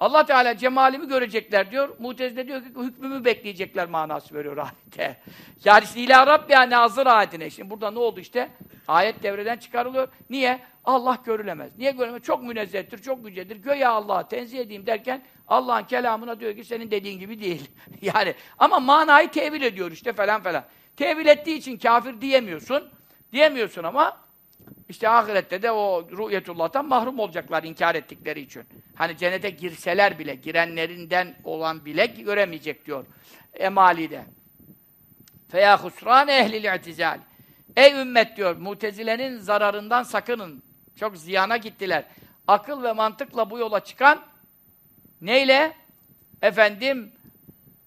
Allah Teala cemalimi görecekler diyor. Mutezile diyor ki hükmümü bekleyecekler manası veriyor ayette. Yani işte ila Rabbiya nazır ayetine. Şimdi burada ne oldu işte? Ayet devreden çıkarılıyor. Niye? Allah görülemez. Niye görülemez? Çok münezzehtir, çok yücedir. Göya Allah'a tenzih edeyim derken Allah'ın kelamına diyor ki senin dediğin gibi değil. yani ama manayı tevil ediyor işte falan falan. Tevil ettiği için kafir diyemiyorsun. Diyemiyorsun ama işte ahirette de o ruhiyetullah'tan mahrum olacaklar inkar ettikleri için. Hani cennete girseler bile, girenlerinden olan bile göremeyecek diyor Emali'de. Feya husran ehlil i'tizal. Ey ümmet diyor, mutezilenin zararından sakının. Çok ziyana gittiler. Akıl ve mantıkla bu yola çıkan neyle? Efendim,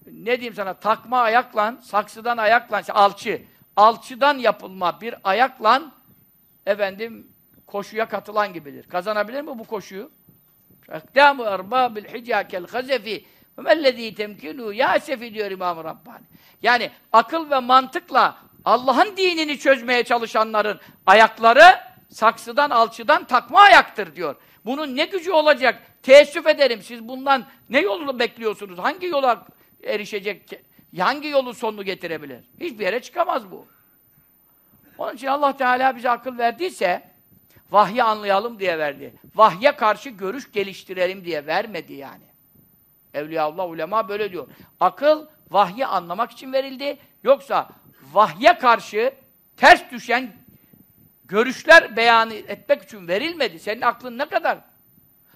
ne diyeyim sana, takma ayakla, saksıdan ayakla, alçı, alçıdan yapılma bir ayakla efendim koşuya katılan gibidir. Kazanabilir mi bu koşuyu? Ekdâmu erbâbil hicâkel hazefi ve mellezî temkinû yâsefi diyor İmam-ı Rabbani. Yani akıl ve mantıkla Allah'ın dinini çözmeye çalışanların ayakları saksıdan, alçıdan takma ayaktır diyor. Bunun ne gücü olacak? Teessüf ederim. Siz bundan ne yolunu bekliyorsunuz? Hangi yola erişecek? Hangi yolun sonunu getirebilir? Hiçbir yere çıkamaz bu. Onun için Allah Teala bize akıl verdiyse vahyi anlayalım diye verdi. Vahye karşı görüş geliştirelim diye vermedi yani. Evliyaullah ulema böyle diyor. Akıl vahyi anlamak için verildi. Yoksa vahye karşı ters düşen görüşler beyan etmek için verilmedi. Senin aklın ne kadar?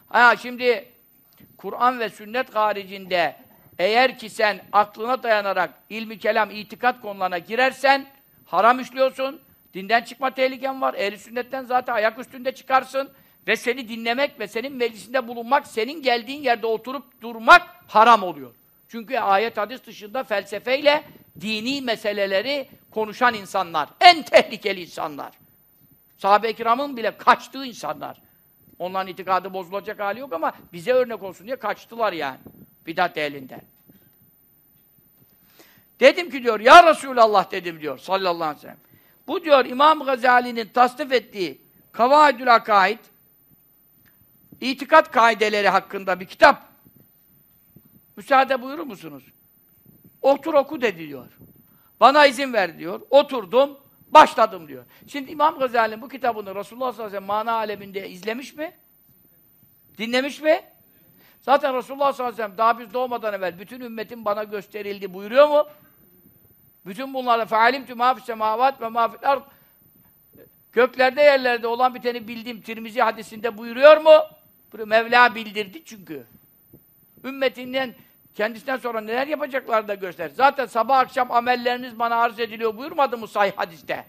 Ha şimdi Kur'an ve sünnet haricinde eğer ki sen aklına dayanarak ilmi kelam, itikat konularına girersen haram işliyorsun, Dinden çıkma tehliken var. Ehli sünnetten zaten ayak üstünde çıkarsın ve seni dinlemek ve senin meclisinde bulunmak, senin geldiğin yerde oturup durmak haram oluyor. Çünkü ayet hadis dışında felsefeyle dini meseleleri konuşan insanlar, en tehlikeli insanlar. Sahabe-i kiramın bile kaçtığı insanlar. Onların itikadı bozulacak hali yok ama bize örnek olsun diye kaçtılar yani. Bidat elinden. Dedim ki diyor, ya Resulallah dedim diyor sallallahu aleyhi ve sellem. Bu diyor İmam Gazali'nin tasnif ettiği Kavaidül Akaid itikat kaideleri hakkında bir kitap. Müsaade buyurur musunuz? Otur oku dedi diyor. Bana izin ver diyor. Oturdum, başladım diyor. Şimdi İmam Gazali'nin bu kitabını Resulullah sallallahu aleyhi ve sellem mana aleminde izlemiş mi? Dinlemiş mi? Zaten Resulullah sallallahu aleyhi ve sellem daha biz doğmadan evvel bütün ümmetin bana gösterildi buyuruyor mu? Bütün bunlarla fealimtü mâ fis semâvât ve mâ fil ard. Göklerde yerlerde olan biteni bildim. Tirmizi hadisinde buyuruyor mu? Mevla bildirdi çünkü. Ümmetinden kendisinden sonra neler yapacaklar da göster. Zaten sabah akşam amelleriniz bana arz ediliyor buyurmadı mı sahih hadiste?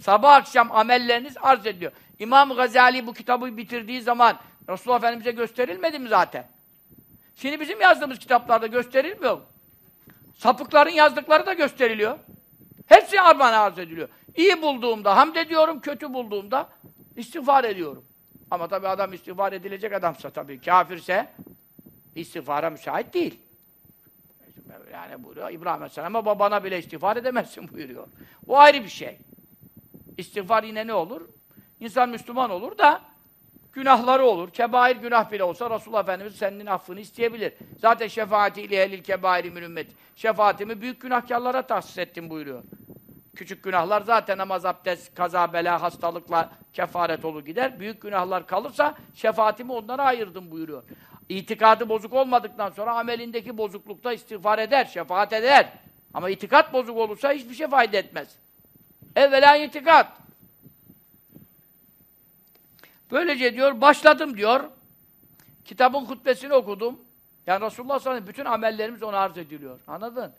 Sabah akşam amelleriniz arz ediliyor. İmam Gazali bu kitabı bitirdiği zaman Resulullah Efendimiz'e gösterilmedi mi zaten? Şimdi bizim yazdığımız kitaplarda gösterilmiyor mu? Sapıkların yazdıkları da gösteriliyor. Hepsi bana arz ediliyor. İyi bulduğumda hamd ediyorum, kötü bulduğumda istiğfar ediyorum. Ama tabi adam istiğfar edilecek adamsa tabii, kafirse istiğfara müsait değil. Yani buyuruyor, İbrahim Aleyhisselam'a babana bile istiğfar edemezsin buyuruyor. O ayrı bir şey. İstiğfar yine ne olur? İnsan Müslüman olur da günahları olur. Kebair günah bile olsa Resulullah Efendimiz senin affını isteyebilir. Zaten şefaati ile ehlil kebairi min ümmet. Şefaatimi büyük günahkarlara tahsis ettim buyuruyor. Küçük günahlar zaten namaz, abdest, kaza, bela, hastalıkla kefaret olur gider. Büyük günahlar kalırsa şefaatimi onlara ayırdım buyuruyor. İtikadı bozuk olmadıktan sonra amelindeki bozuklukta istiğfar eder, şefaat eder. Ama itikat bozuk olursa hiçbir şey fayda etmez. Evvela itikat. Böylece diyor, başladım diyor. Kitabın hutbesini okudum. Yani Resulullah sallallahu aleyhi ve bütün amellerimiz ona arz ediliyor. Anladın?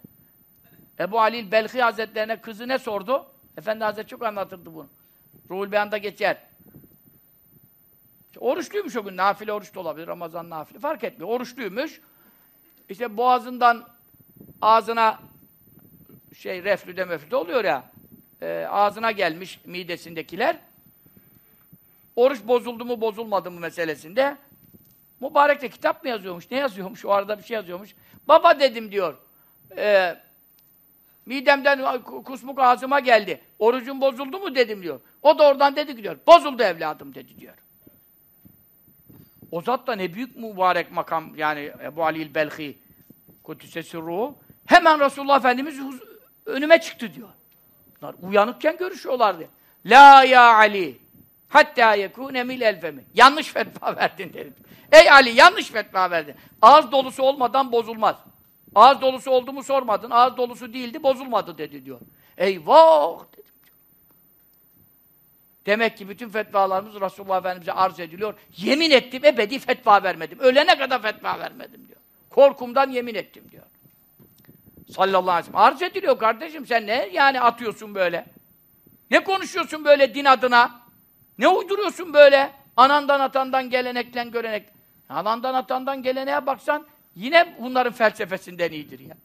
Ebu Ali Belhi Hazretlerine kızı ne sordu? Efendi Hazretleri çok anlatırdı bunu. Ruhul Beyan'da geçer. Oruçluymuş o gün. Nafile oruç da olabilir. Ramazan nafile. Fark etmiyor. Oruçluymuş. İşte boğazından ağzına şey reflüde meflüde oluyor ya. E, ağzına gelmiş midesindekiler. Oruç bozuldu mu bozulmadı mı meselesinde. Mübarek de kitap mı yazıyormuş? Ne yazıyormuş? O arada bir şey yazıyormuş. Baba dedim diyor. E, midemden kusmuk ağzıma geldi. Orucun bozuldu mu dedim diyor. O da oradan dedi diyor. Bozuldu evladım dedi diyor. O zat da ne büyük mübarek makam yani Ebu Ali'l Belhi Kudüs'e ruhu. Hemen Resulullah Efendimiz önüme çıktı diyor. Bunlar uyanıkken görüşüyorlardı. La ya Ali hatta yekune mil elfemi. Yanlış fetva verdin dedim. Ey Ali yanlış fetva verdin. Ağız dolusu olmadan bozulmaz. Ağız dolusu oldu mu sormadın. Ağız dolusu değildi, bozulmadı dedi diyor. Eyvah dedim. Demek ki bütün fetvalarımız Resulullah Efendimiz'e arz ediliyor. Yemin ettim ebedi fetva vermedim. Ölene kadar fetva vermedim diyor. Korkumdan yemin ettim diyor. Sallallahu aleyhi ve sellem. Arz ediliyor kardeşim sen ne yani atıyorsun böyle? Ne konuşuyorsun böyle din adına? Ne uyduruyorsun böyle? Anandan atandan gelenekten görenek. Anandan atandan geleneğe baksan yine bunların felsefesinden iyidir ya.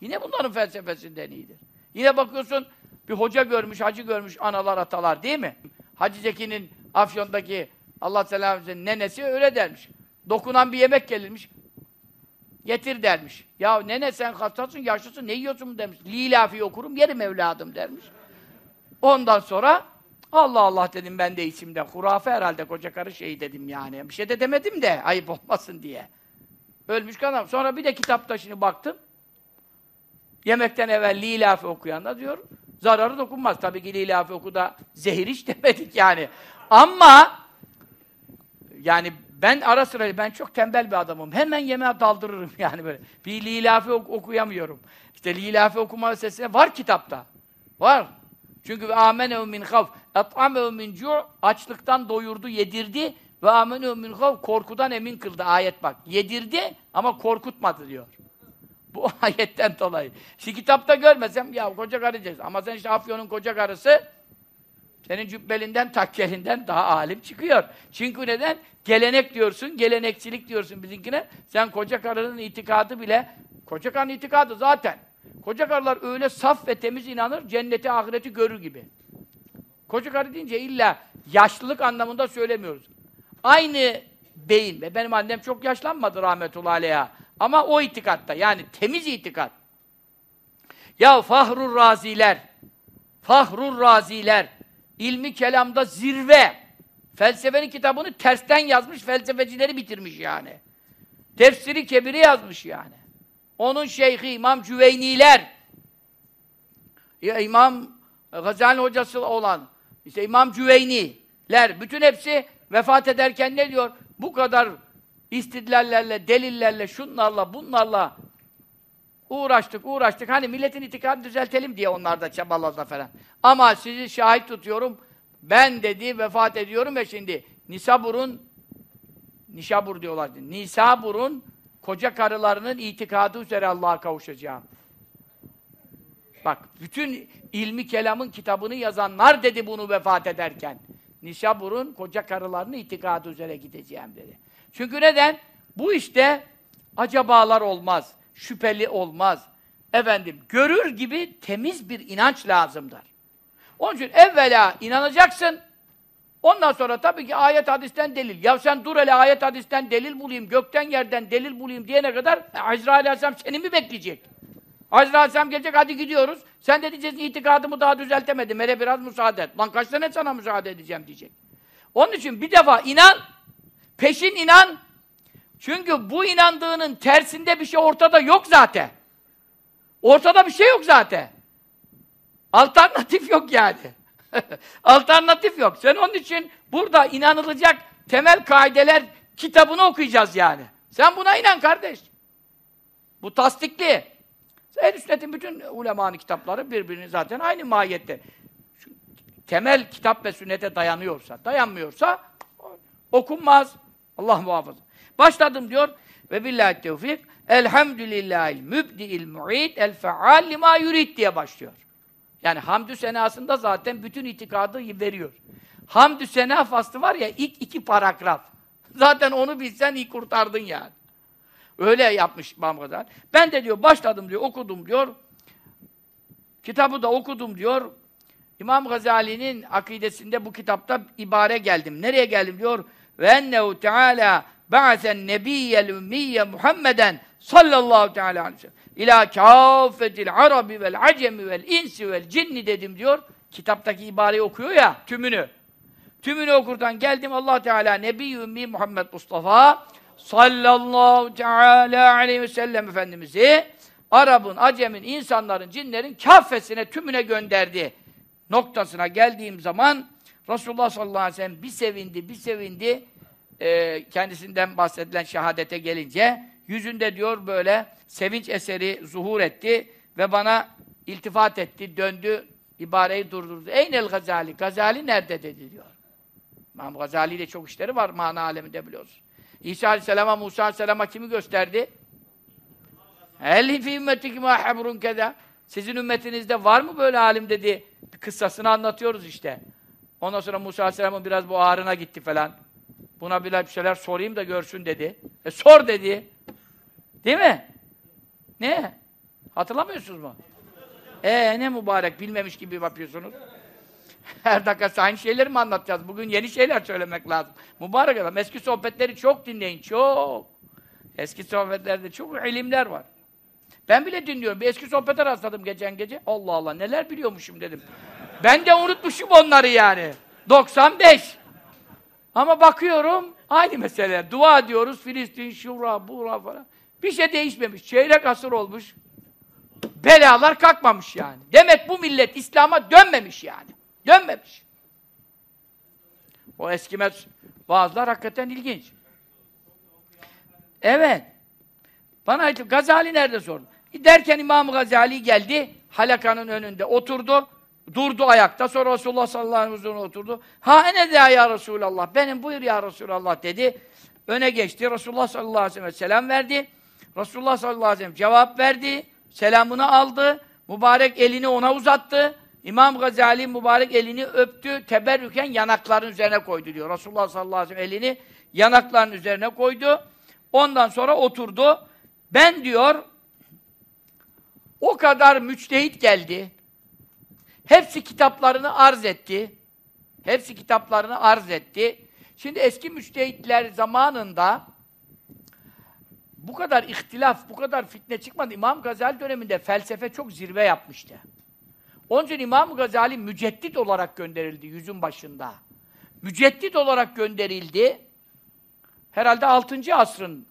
Yine bunların felsefesinden iyidir. Yine bakıyorsun bir hoca görmüş, hacı görmüş analar atalar değil mi? Hacı Zeki'nin Afyon'daki Allah selamı nenesi öyle dermiş. Dokunan bir yemek gelirmiş. Getir dermiş. Ya nene sen hastasın, yaşlısın, ne yiyorsun demiş. Lilafi okurum, yerim evladım dermiş. Ondan sonra Allah Allah dedim ben de içimde. Hurafe herhalde koca karı şey dedim yani. Bir şey de demedim de ayıp olmasın diye. Ölmüş kadar. Sonra bir de kitapta şimdi baktım. Yemekten evvel lilafi okuyan da diyor zararı dokunmaz. Tabii ki lilafi oku da zehir hiç demedik yani. Ama yani ben ara sıra ben çok tembel bir adamım. Hemen yemeğe daldırırım yani böyle. Bir lilafi ok okuyamıyorum. İşte lilafi okuma sesine var kitapta. Var. Çünkü amenehu min havf et'amehu min cu' açlıktan doyurdu, yedirdi ve amenehu min havf korkudan emin kıldı. Ayet bak. Yedirdi ama korkutmadı diyor. Bu ayetten dolayı. Şimdi kitapta görmesem ya koca karı diyeceğiz. Ama sen işte Afyon'un koca karısı senin cübbelinden, takkelinden daha alim çıkıyor. Çünkü neden? Gelenek diyorsun, gelenekçilik diyorsun bizimkine. Sen koca karının itikadı bile, koca karının itikadı zaten. Koca karılar öyle saf ve temiz inanır, cenneti, ahireti görür gibi. Koca karı deyince illa yaşlılık anlamında söylemiyoruz. Aynı beyin ve benim annem çok yaşlanmadı rahmetullahi aleyha. Ama o itikatta, yani temiz itikat. Ya fahrur raziler, fahrur raziler, ilmi kelamda zirve, felsefenin kitabını tersten yazmış, felsefecileri bitirmiş yani. Tefsiri kebiri yazmış yani. Onun şeyhi İmam Cüveyniler, ya İmam Gazali hocası olan, işte İmam Cüveyniler, bütün hepsi vefat ederken ne diyor? Bu kadar istidlallerle, delillerle, şunlarla, bunlarla uğraştık, uğraştık. Hani milletin itikadını düzeltelim diye onlar da çabaladı falan. Ama sizi şahit tutuyorum. Ben dedi vefat ediyorum ve şimdi Nisabur'un Nişabur diyorlar. Nisabur'un koca karılarının itikadı üzere Allah'a kavuşacağım. Bak, bütün ilmi kelamın kitabını yazanlar dedi bunu vefat ederken. Nişabur'un koca karılarının itikadı üzere gideceğim dedi. Çünkü neden? Bu işte acabalar olmaz, şüpheli olmaz. Efendim, görür gibi temiz bir inanç lazımdır. Onun için evvela inanacaksın, ondan sonra tabii ki ayet hadisten delil. Ya sen dur hele ayet hadisten delil bulayım, gökten yerden delil bulayım diyene kadar e, Azrail Aleyhisselam seni mi bekleyecek? Azrail Aleyhisselam gelecek, hadi gidiyoruz. Sen de diyeceksin, itikadımı daha düzeltemedim, hele biraz müsaade et. Lan kaç sene sana müsaade edeceğim diyecek. Onun için bir defa inan, Peşin inan. Çünkü bu inandığının tersinde bir şey ortada yok zaten. Ortada bir şey yok zaten. Alternatif yok yani. Alternatif yok. Sen onun için burada inanılacak temel kaideler kitabını okuyacağız yani. Sen buna inan kardeş. Bu tasdikli. Ehl-i Sünnet'in bütün ulemanın kitapları birbirini zaten aynı mahiyette. Şu temel kitap ve sünnete dayanıyorsa, dayanmıyorsa okunmaz. Allah muhafaza. Başladım diyor ve billahi tevfik elhamdülillahil mübdi'il mu'id el feal lima yurid diye başlıyor. Yani hamdü senasında zaten bütün itikadı veriyor. Hamdü sena faslı var ya ilk iki paragraf. Zaten onu bilsen iyi kurtardın yani. Öyle yapmış İmam Gazali. Ben de diyor başladım diyor, okudum diyor. Kitabı da okudum diyor. İmam Gazali'nin akidesinde bu kitapta ibare geldim. Nereye geldim diyor? Ve ennehu teala ba'sen nebiyyel ümmiyye Muhammeden sallallahu teala aleyhi ve ila kâfetil arabi vel acemi vel insi vel cinni dedim diyor. Kitaptaki ibareyi okuyor ya tümünü. Tümünü okurdan geldim Allah Teala Nebi Ümmi Muhammed Mustafa sallallahu teala aleyhi ve sellem Efendimiz'i Arap'ın, Acem'in, insanların, cinlerin kafesine, tümüne gönderdi. Noktasına geldiğim zaman Resulullah sallallahu aleyhi ve sellem bir sevindi, bir sevindi. Ee, kendisinden bahsedilen şehadete gelince yüzünde diyor böyle sevinç eseri zuhur etti ve bana iltifat etti, döndü, ibareyi durdurdu. Eynel Gazali? Gazali nerede dedi diyor. İmam Gazali ile çok işleri var mana aleminde biliyoruz. İsa Aleyhisselam'a, Musa Aleyhisselam'a kimi gösterdi? Elhi fi ümmetikim habrun keda. Sizin ümmetinizde var mı böyle alim dedi. Kıssasını anlatıyoruz işte. Ondan sonra Musa Aleyhisselam'ın biraz bu ağrına gitti falan. Buna bir şeyler sorayım da görsün dedi. E sor dedi. Değil mi? Ne? Hatırlamıyorsunuz mu? Ee ne mübarek bilmemiş gibi yapıyorsunuz. Her dakika aynı şeyleri mi anlatacağız? Bugün yeni şeyler söylemek lazım. Mübarek adam. Eski sohbetleri çok dinleyin. Çok. Eski sohbetlerde çok ilimler var. Ben bile dinliyorum. Bir eski sohbete rastladım geçen gece. Allah Allah neler biliyormuşum dedim. Ben de unutmuşum onları yani. 95. Ama bakıyorum aynı mesele. Dua diyoruz. Filistin, Şura, Bura falan. Bir şey değişmemiş. Çeyrek asır olmuş. Belalar kalkmamış yani. Demek bu millet İslam'a dönmemiş yani. Dönmemiş. O eskimez vaazlar hakikaten ilginç. Evet. Bana Gazali nerede sordu? Derken İmam Gazali geldi, halakanın önünde oturdu, durdu ayakta, sonra Resulullah sallallahu aleyhi ve sellem oturdu. Ha ene de ya Resulallah, benim buyur ya Resulallah dedi. Öne geçti, Resulullah sallallahu aleyhi ve sellem selam verdi. Resulullah sallallahu aleyhi ve sellem cevap verdi, selamını aldı, mübarek elini ona uzattı. İmam Gazali mübarek elini öptü, teberrüken yanakların üzerine koydu diyor. Resulullah sallallahu aleyhi ve sellem elini yanakların üzerine koydu. Ondan sonra oturdu. Ben diyor, o kadar müçtehit geldi. Hepsi kitaplarını arz etti. Hepsi kitaplarını arz etti. Şimdi eski müçtehitler zamanında bu kadar ihtilaf, bu kadar fitne çıkmadı. İmam Gazali döneminde felsefe çok zirve yapmıştı. Onun için İmam Gazali müceddit olarak gönderildi yüzün başında. Müceddit olarak gönderildi. Herhalde 6. asrın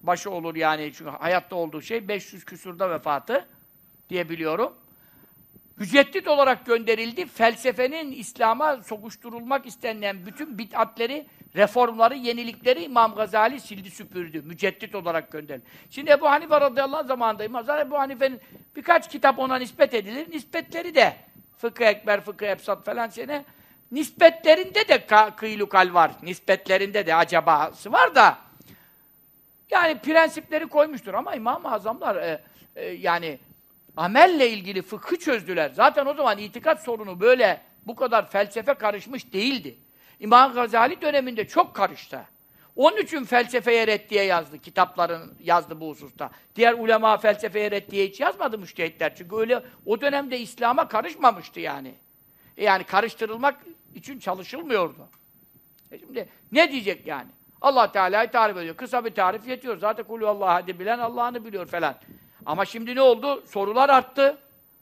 başı olur yani çünkü hayatta olduğu şey 500 küsurda vefatı diye biliyorum. Müceddit olarak gönderildi. Felsefenin İslam'a sokuşturulmak istenilen bütün bid'atleri, reformları, yenilikleri İmam Gazali sildi süpürdü. Müceddit olarak gönderildi. Şimdi Ebu Hanife radıyallahu anh zamanında İmam Gazali Ebu Hanife'nin birkaç kitap ona nispet edilir. Nispetleri de Fıkıh Ekber, Fıkıh Ebsat falan sene nispetlerinde de kıylukal var. Nispetlerinde de acabası var da yani prensipleri koymuştur ama İmam-ı Azamlar e, e, yani amelle ilgili fıkhı çözdüler. Zaten o zaman itikat sorunu böyle bu kadar felsefe karışmış değildi. İmam Gazali döneminde çok karıştı. Onun için felsefeye reddiye yazdı, kitapların yazdı bu hususta. Diğer ulema felsefeye reddiye hiç yazmadı müştehitler. Çünkü öyle o dönemde İslam'a karışmamıştı yani. E yani karıştırılmak için çalışılmıyordu. E şimdi ne diyecek yani? Allah Teala'yı tarif ediyor. Kısa bir tarif yetiyor. Zaten kulü Allah hadi bilen Allah'ını biliyor falan. Ama şimdi ne oldu? Sorular arttı.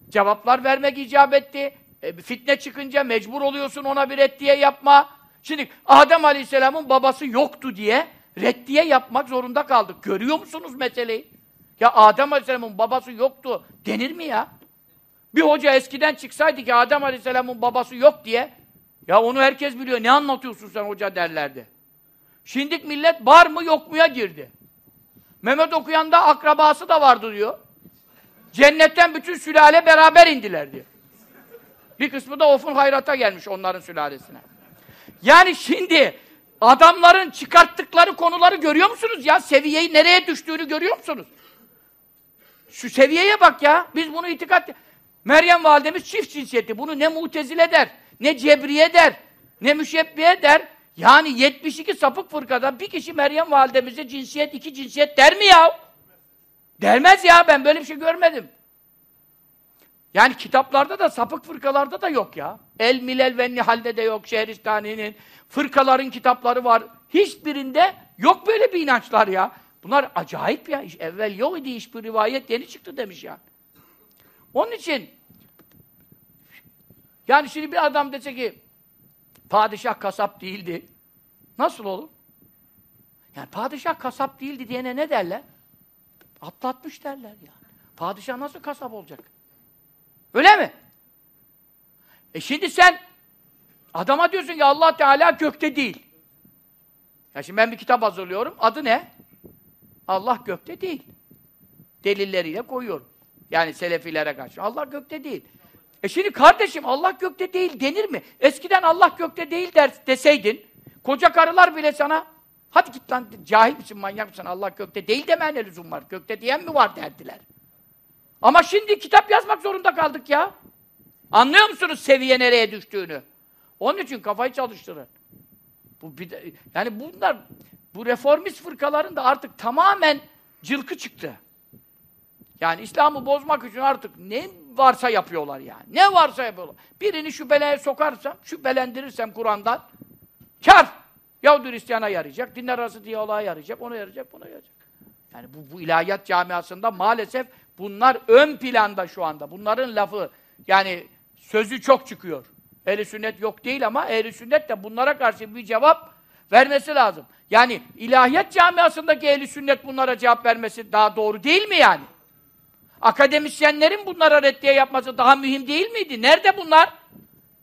Cevaplar vermek icap etti. E, fitne çıkınca mecbur oluyorsun ona bir reddiye yapma. Şimdi Adem Aleyhisselam'ın babası yoktu diye reddiye yapmak zorunda kaldık. Görüyor musunuz meseleyi? Ya Adem Aleyhisselam'ın babası yoktu denir mi ya? Bir hoca eskiden çıksaydı ki Adem Aleyhisselam'ın babası yok diye ya onu herkes biliyor. Ne anlatıyorsun sen hoca derlerdi. Şimdik millet var mı yok muya girdi. Mehmet okuyan da akrabası da vardı diyor. Cennetten bütün sülale beraber indiler diyor. Bir kısmı da Of'un hayrata gelmiş onların sülalesine. Yani şimdi adamların çıkarttıkları konuları görüyor musunuz ya? Seviyeyi nereye düştüğünü görüyor musunuz? Şu seviyeye bak ya. Biz bunu itikat... Meryem validemiz çift cinsiyeti. Bunu ne mutezile der, ne cebriye der, ne müşebbihe der. Yani 72 sapık fırkada bir kişi Meryem validemize cinsiyet, iki cinsiyet der mi ya? Dermez ya, ben böyle bir şey görmedim. Yani kitaplarda da, sapık fırkalarda da yok ya. El Milel ve Nihal'de de yok, Şehristani'nin. Fırkaların kitapları var. Hiçbirinde yok böyle bir inançlar ya. Bunlar acayip ya. Evvel yok idi hiçbir rivayet, yeni çıktı demiş ya. Onun için yani şimdi bir adam dese ki padişah kasap değildi. Nasıl olur? Yani padişah kasap değildi diyene ne derler? Atlatmış derler yani. Padişah nasıl kasap olacak? Öyle mi? E şimdi sen adama diyorsun ki Allah Teala gökte değil. Ya şimdi ben bir kitap hazırlıyorum. Adı ne? Allah gökte değil. Delilleriyle koyuyorum. Yani selefilere karşı. Allah gökte değil. E şimdi kardeşim Allah gökte değil denir mi? Eskiden Allah gökte değil der, deseydin, koca karılar bile sana hadi git lan cahil misin, manyak mısın, Allah gökte değil demen lüzum var, gökte diyen mi var derdiler. Ama şimdi kitap yazmak zorunda kaldık ya. Anlıyor musunuz seviye nereye düştüğünü? Onun için kafayı çalıştırın. Bu bir de, yani bunlar bu reformist fırkaların da artık tamamen cılkı çıktı. Yani İslam'ı bozmak için artık ne varsa yapıyorlar yani. Ne varsa yapıyorlar. Birini şu belaya sokarsam, şüphelendirirsem Kur'an'dan kar. Yahudi Hristiyan'a yarayacak, dinler arası diyaloğa yarayacak, ona yarayacak, buna yarayacak. Yani bu, bu ilahiyat camiasında maalesef bunlar ön planda şu anda. Bunların lafı, yani sözü çok çıkıyor. Ehli sünnet yok değil ama ehli sünnet de bunlara karşı bir cevap vermesi lazım. Yani ilahiyat camiasındaki ehli sünnet bunlara cevap vermesi daha doğru değil mi yani? Akademisyenlerin bunlara reddiye yapması daha mühim değil miydi? Nerede bunlar?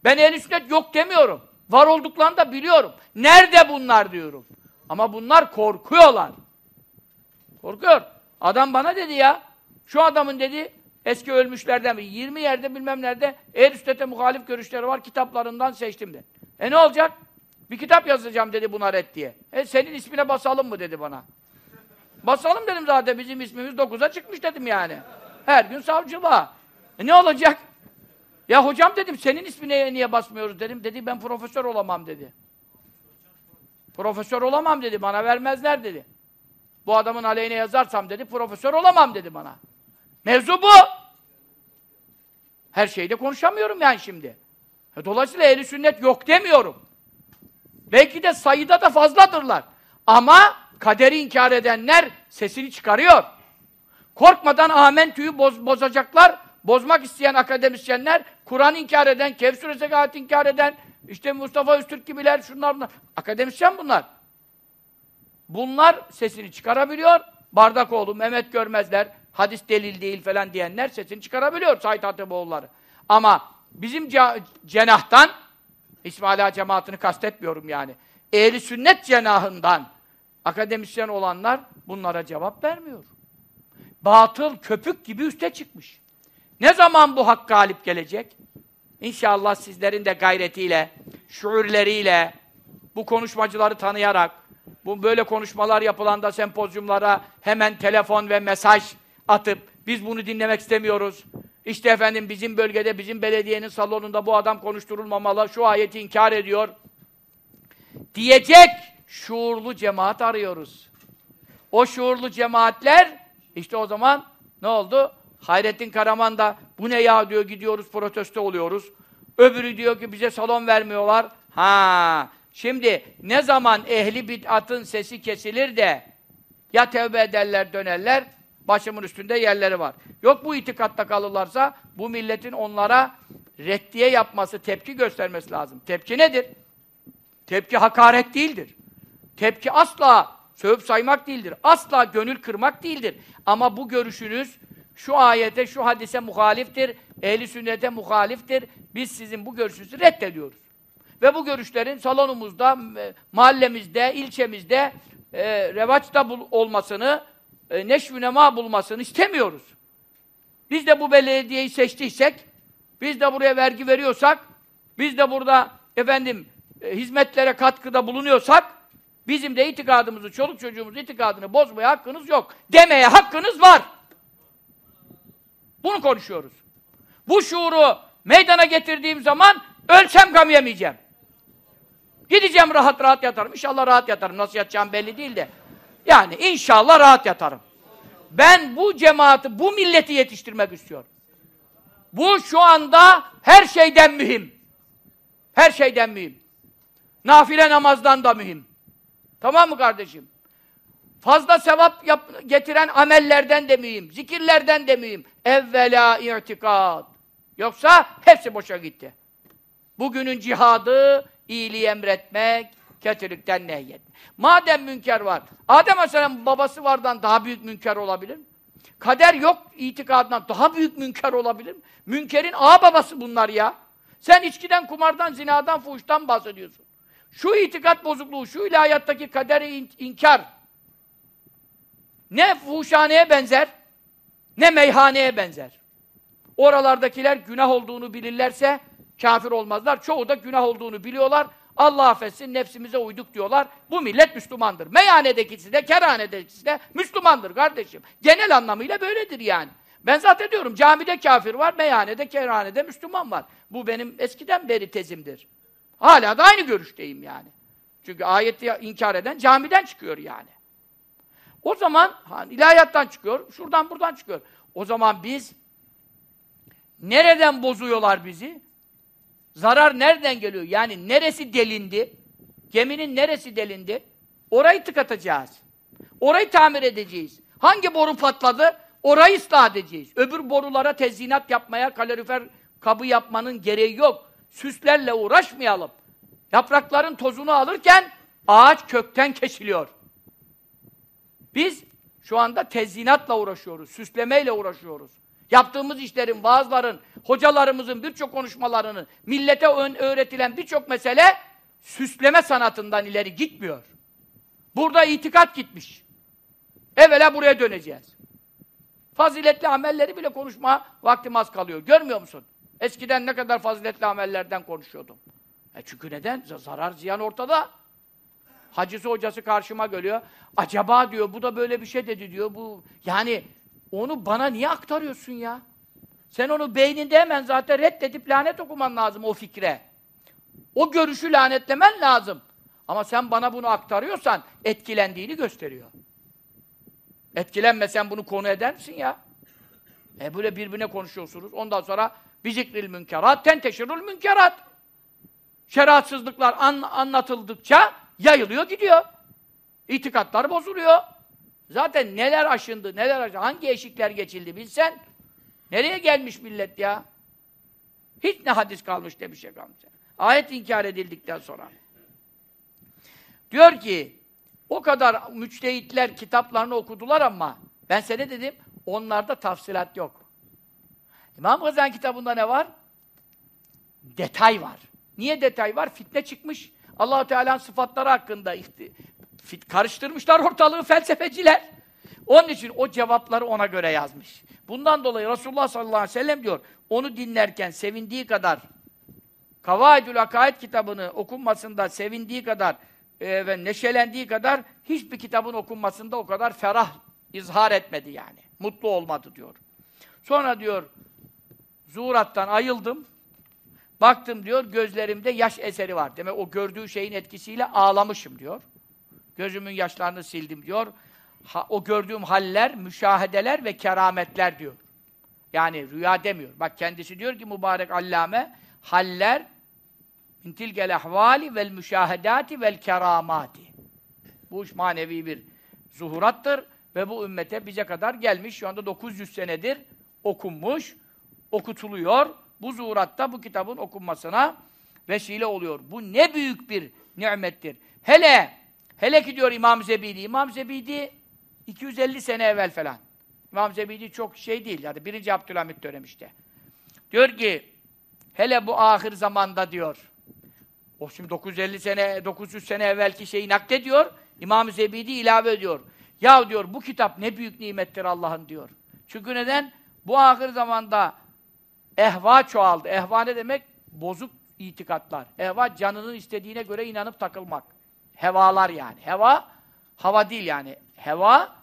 Ben ehl sünnet yok demiyorum. Var olduklarını da biliyorum. Nerede bunlar diyorum. Ama bunlar korkuyorlar. Korkuyor. Adam bana dedi ya, şu adamın dedi, eski ölmüşlerden bir 20 yerde bilmem nerede ehl sünnete muhalif görüşleri var, kitaplarından seçtim de. E ne olacak? Bir kitap yazacağım dedi buna red diye. E senin ismine basalım mı dedi bana. Basalım dedim zaten bizim ismimiz 9'a çıkmış dedim yani. Her gün savcılığa. E ne olacak? Ya hocam dedim, senin ismine niye basmıyoruz dedim. Dedi, ben profesör olamam dedi. Profesör olamam dedi, bana vermezler dedi. Bu adamın aleyhine yazarsam dedi, profesör olamam dedi bana. Mevzu bu. Her şeyde konuşamıyorum yani şimdi. E, dolayısıyla ehli sünnet yok demiyorum. Belki de sayıda da fazladırlar. Ama kaderi inkar edenler sesini çıkarıyor. Korkmadan amentüyü boz, bozacaklar. Bozmak isteyen akademisyenler, Kur'an inkar eden, Kehf suresi inkar eden, işte Mustafa Öztürk gibiler, şunlar bunlar. Akademisyen bunlar. Bunlar sesini çıkarabiliyor. Bardakoğlu, Mehmet Görmezler, hadis delil değil falan diyenler sesini çıkarabiliyor Said Hatıboğulları. Ama bizim cenahtan, İsmail Ağa cemaatini kastetmiyorum yani, ehli sünnet cenahından akademisyen olanlar bunlara cevap vermiyor batıl köpük gibi üste çıkmış. Ne zaman bu hak galip gelecek? İnşallah sizlerin de gayretiyle, şuurleriyle, bu konuşmacıları tanıyarak, bu böyle konuşmalar yapılanda sempozyumlara hemen telefon ve mesaj atıp biz bunu dinlemek istemiyoruz. İşte efendim bizim bölgede, bizim belediyenin salonunda bu adam konuşturulmamalı, şu ayeti inkar ediyor. Diyecek şuurlu cemaat arıyoruz. O şuurlu cemaatler işte o zaman ne oldu? Hayrettin Karaman da bu ne ya diyor gidiyoruz protesto oluyoruz. Öbürü diyor ki bize salon vermiyorlar. Ha, şimdi ne zaman ehli bid'atın sesi kesilir de ya tevbe ederler dönerler başımın üstünde yerleri var. Yok bu itikatta kalırlarsa bu milletin onlara reddiye yapması, tepki göstermesi lazım. Tepki nedir? Tepki hakaret değildir. Tepki asla Sövüp saymak değildir. Asla gönül kırmak değildir. Ama bu görüşünüz şu ayete, şu hadise muhaliftir. Ehli sünnete muhaliftir. Biz sizin bu görüşünüzü reddediyoruz. Ve bu görüşlerin salonumuzda, e, mahallemizde, ilçemizde e, revaçta olmasını, e, neşvünema bulmasını istemiyoruz. Biz de bu belediyeyi seçtiysek, biz de buraya vergi veriyorsak, biz de burada efendim e, hizmetlere katkıda bulunuyorsak, Bizim de itikadımızı, çoluk çocuğumuz itikadını bozmaya hakkınız yok. Demeye hakkınız var. Bunu konuşuyoruz. Bu şuuru meydana getirdiğim zaman ölsem gam yemeyeceğim. Gideceğim rahat rahat yatarım. İnşallah rahat yatarım. Nasıl yatacağım belli değil de. Yani inşallah rahat yatarım. Ben bu cemaati, bu milleti yetiştirmek istiyorum. Bu şu anda her şeyden mühim. Her şeyden mühim. Nafile namazdan da mühim. Tamam mı kardeşim? Fazla sevap yap, getiren amellerden de mühim. Zikirlerden de mühim. Evvela i'tikad. Yoksa hepsi boşa gitti. Bugünün cihadı iyiliği emretmek, kötülükten nehyetmek. Madem münker var, Adem Aleyhisselam'ın babası vardan daha büyük münker olabilir? Kader yok itikadından daha büyük münker olabilir mi? Münkerin ağ babası bunlar ya. Sen içkiden, kumardan, zinadan, fuhuştan bahsediyorsun. Şu itikat bozukluğu, şu ilahiyattaki kaderi in inkar. Ne fuhuşhaneye benzer, ne meyhaneye benzer. Oralardakiler günah olduğunu bilirlerse kafir olmazlar. Çoğu da günah olduğunu biliyorlar. Allah affetsin nefsimize uyduk diyorlar. Bu millet Müslümandır. Meyhanedekisi de, kerhanedekisi de Müslümandır kardeşim. Genel anlamıyla böyledir yani. Ben zaten diyorum camide kafir var, meyhanede, kerhanede Müslüman var. Bu benim eskiden beri tezimdir. Hala da aynı görüşteyim yani. Çünkü ayeti inkar eden camiden çıkıyor yani. O zaman hani ilahiyattan çıkıyor, şuradan buradan çıkıyor. O zaman biz nereden bozuyorlar bizi? Zarar nereden geliyor? Yani neresi delindi? Geminin neresi delindi? Orayı tıkatacağız. Orayı tamir edeceğiz. Hangi boru patladı? Orayı ıslah edeceğiz. Öbür borulara tezyinat yapmaya, kalorifer kabı yapmanın gereği yok. Süslerle uğraşmayalım. Yaprakların tozunu alırken ağaç kökten kesiliyor. Biz şu anda tezyinatla uğraşıyoruz, süslemeyle uğraşıyoruz. Yaptığımız işlerin, vaazların, hocalarımızın birçok konuşmalarının, millete öğretilen birçok mesele süsleme sanatından ileri gitmiyor. Burada itikat gitmiş. Evvela buraya döneceğiz. Faziletli amelleri bile konuşma vaktim az kalıyor. Görmüyor musun? Eskiden ne kadar faziletli amellerden konuşuyordum. E çünkü neden? Zarar ziyan ortada. Hacısı hocası karşıma geliyor. Acaba diyor bu da böyle bir şey dedi diyor. Bu yani onu bana niye aktarıyorsun ya? Sen onu beyninde hemen zaten reddedip lanet okuman lazım o fikre. O görüşü lanetlemen lazım. Ama sen bana bunu aktarıyorsan etkilendiğini gösteriyor. Etkilenmesen bunu konu eder misin ya? E böyle birbirine konuşuyorsunuz. Ondan sonra bizikril münkerat, tenteşirul münkerat. Şeriatsızlıklar an, anlatıldıkça yayılıyor gidiyor. İtikatlar bozuluyor. Zaten neler aşındı, neler aşındı, hangi eşikler geçildi bilsen. Nereye gelmiş millet ya? Hiç ne hadis kalmış ne bir şey kalmış. Ayet inkar edildikten sonra. Diyor ki, o kadar müçtehitler kitaplarını okudular ama ben sana dedim, onlarda tafsilat yok. İmam Gazali kitabında ne var? Detay var. Niye detay var? Fitne çıkmış. allah Teala'nın sıfatları hakkında karıştırmışlar ortalığı felsefeciler. Onun için o cevapları ona göre yazmış. Bundan dolayı Resulullah sallallahu aleyhi ve sellem diyor, onu dinlerken sevindiği kadar, Kavaidül Akaid kitabını okunmasında sevindiği kadar e, ve neşelendiği kadar hiçbir kitabın okunmasında o kadar ferah izhar etmedi yani. Mutlu olmadı diyor. Sonra diyor, zuhurattan ayıldım, baktım diyor, gözlerimde yaş eseri var. Demek o gördüğü şeyin etkisiyle ağlamışım diyor. Gözümün yaşlarını sildim diyor. Ha, o gördüğüm haller, müşahedeler ve kerametler diyor. Yani rüya demiyor. Bak kendisi diyor ki mübarek allame, haller min tilkel ahvali vel müşahedati vel keramati. Bu iş manevi bir zuhurattır ve bu ümmete bize kadar gelmiş. Şu anda 900 senedir okunmuş, okutuluyor. Bu zuhuratta bu kitabın okunmasına vesile oluyor. Bu ne büyük bir nimettir. Hele Hele ki diyor İmam Zebidi. İmam Zebidi 250 sene evvel falan. İmam Zebidi çok şey değil. Yani birinci Abdülhamit dönemi işte. Diyor ki hele bu ahir zamanda diyor. O şimdi 950 sene, 900 sene evvelki şeyi naklediyor. İmam Zebidi ilave ediyor. Ya diyor bu kitap ne büyük nimettir Allah'ın diyor. Çünkü neden? Bu ahir zamanda ehva çoğaldı. Ehva ne demek? Bozuk itikatlar. Ehva canının istediğine göre inanıp takılmak. Hevalar yani. Heva, hava değil yani. Heva,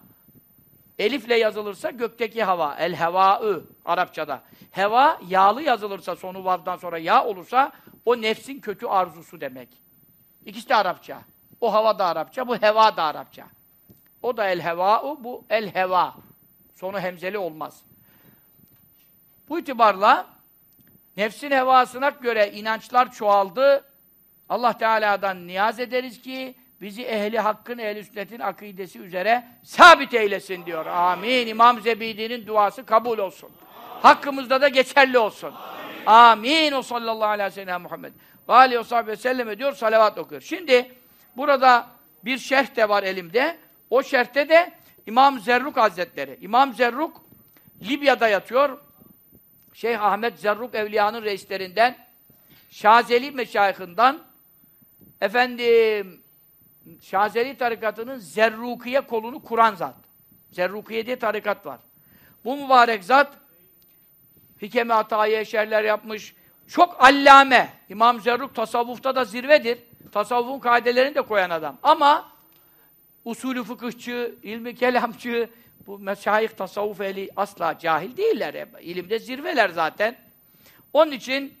elifle yazılırsa gökteki hava. El hevaı Arapçada. Heva, yağlı yazılırsa sonu vavdan sonra yağ olursa o nefsin kötü arzusu demek. İkisi de Arapça. O hava da Arapça, bu heva da Arapça. O da el heva'u, bu el heva. Sonu hemzeli olmaz. Bu itibarla nefsin hevasına göre inançlar çoğaldı. Allah Teala'dan niyaz ederiz ki bizi ehli hakkın, ehli sünnetin akidesi üzere sabit eylesin diyor. Amin. İmam Zebidi'nin duası kabul olsun. Hakkımızda da geçerli olsun. Amin. O sallallahu aleyhi ve sellem Muhammed. Ve aleyhi ve sellem diyor, salavat okuyor. Şimdi burada bir şerh de var elimde. O şerhte de İmam Zerruk Hazretleri. İmam Zerruk Libya'da yatıyor. Şeyh Ahmet Zerruk Evliya'nın reislerinden Şazeli meşayihinden efendim Şazeli tarikatının Zerrukiye kolunu kuran zat. Zerrukiye diye tarikat var. Bu mübarek zat Hikeme Atayi eşerler yapmış. Çok allame. İmam Zerruk tasavvufta da zirvedir. Tasavvufun kaidelerini de koyan adam. Ama usulü fıkıhçı, ilmi kelamcı, bu meşayih tasavvuf ehli asla cahil değiller. İlimde zirveler zaten. Onun için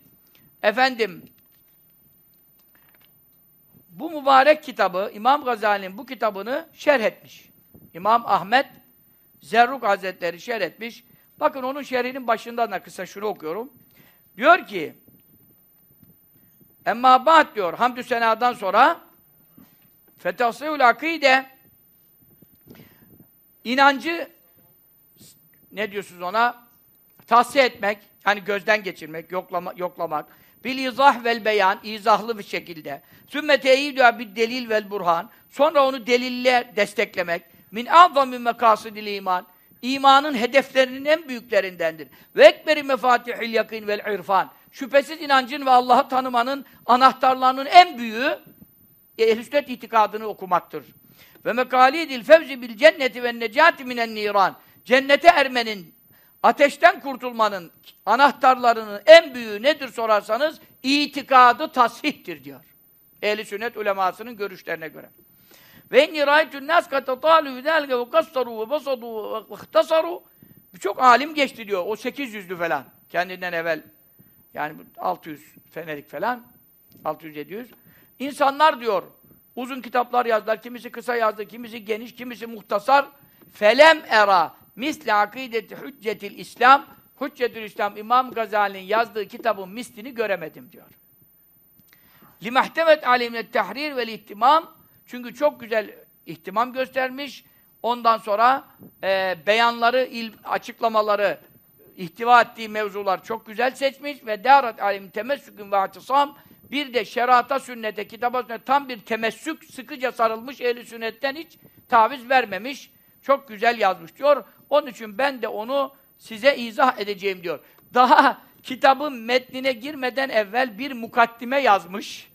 efendim bu mübarek kitabı İmam Gazali'nin bu kitabını şerh etmiş. İmam Ahmet Zerruk Hazretleri şerh etmiş. Bakın onun şerhinin başından da kısa şunu okuyorum. Diyor ki Emma ba'd diyor hamdü senadan sonra fetahsıyul akide inancı ne diyorsunuz ona? Tahsiye etmek, yani gözden geçirmek, yoklama, yoklamak. Bil izah vel beyan, izahlı bir şekilde. Sümme teyyidüha bir delil vel burhan. Sonra onu delille desteklemek. Min azami mekasidil iman. İmanın hedeflerinin en büyüklerindendir. Ve ekberi mefatihil yakin vel irfan. Şüphesiz inancın ve Allah'ı tanımanın anahtarlarının en büyüğü ehl sünnet itikadını okumaktır. Ve mekalidil fevzi bil cenneti ve necati minen niran. Cennete ermenin, ateşten kurtulmanın anahtarlarının en büyüğü nedir sorarsanız itikadı tasihtir diyor. Ehli sünnet ulemasının görüşlerine göre. Ve inni râitün nâs katatalu zâlge ve kassaru ve basadu ve ihtasaru Birçok alim geçti diyor. O 800'lü falan. Kendinden evvel yani 600 senelik falan 600-700 İnsanlar diyor uzun kitaplar yazdılar. Kimisi kısa yazdı, kimisi geniş, kimisi muhtasar. Felem era misli akideti hüccetil İslam Hüccetül İslam İmam Gazali'nin yazdığı kitabın mislini göremedim diyor. Limahtemet alimle tahrir ve ihtimam çünkü çok güzel ihtimam göstermiş. Ondan sonra e, beyanları, il, açıklamaları, ihtiva ettiği mevzular çok güzel seçmiş ve darat alim temessükün ve atisam bir de şerata sünnete, kitaba sünnete tam bir temessük, sıkıca sarılmış ehli sünnetten hiç taviz vermemiş. Çok güzel yazmış diyor. Onun için ben de onu size izah edeceğim diyor. Daha kitabın metnine girmeden evvel bir mukaddime yazmış.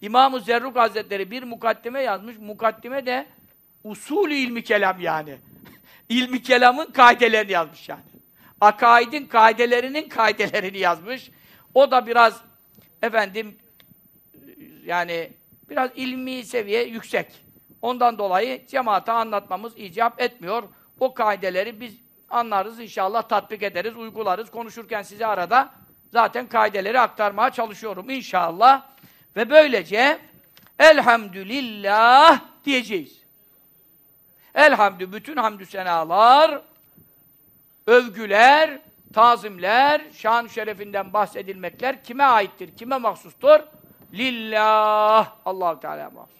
İmam-ı Zerruk Hazretleri bir mukaddime yazmış. Mukaddime de usulü ilmi kelam yani. ilmi kelamın kaidelerini yazmış yani. Akaidin kaidelerinin kaidelerini yazmış. O da biraz efendim yani biraz ilmi seviye yüksek. Ondan dolayı cemaate anlatmamız icap etmiyor. O kaideleri biz anlarız inşallah, tatbik ederiz, uygularız. Konuşurken size arada zaten kaideleri aktarmaya çalışıyorum inşallah. Ve böylece elhamdülillah diyeceğiz. Elhamdü, bütün hamdü senalar, övgüler, tazimler, şan şerefinden bahsedilmekler kime aittir, kime mahsustur? Lillah. Allahu Teala mahsus.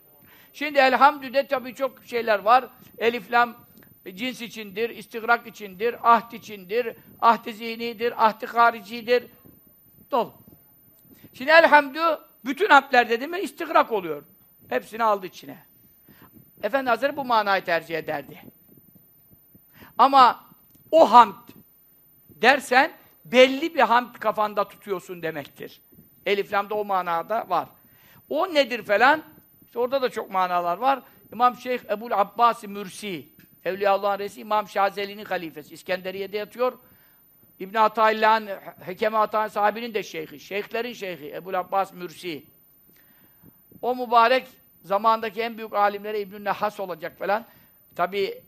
Şimdi elhamdüde tabii çok şeyler var. Elif lam cins içindir, istigrak içindir, ahd içindir, ahd-i zihnidir, ahd-i haricidir. Dolu. Şimdi elhamdü bütün hamdler dedi mi istigrak oluyor. Hepsini aldı içine. Efendi Hazretleri bu manayı tercih ederdi. Ama o hamd dersen belli bir hamd kafanda tutuyorsun demektir. Elif Lam'da o manada var. O nedir falan? İşte orada da çok manalar var. İmam Şeyh Ebul Abbas Mürsi, Evliyaullah'ın reisi İmam Şazeli'nin halifesi. İskenderiye'de yatıyor. İbn Atayllah'ın, Hekeme Atayllah'ın sahibinin de şeyhi. Şeyhlerin şeyhi Ebul Abbas Mürsi. O mübarek zamandaki en büyük alimlere İbn-i Nehas olacak falan. Tabi e,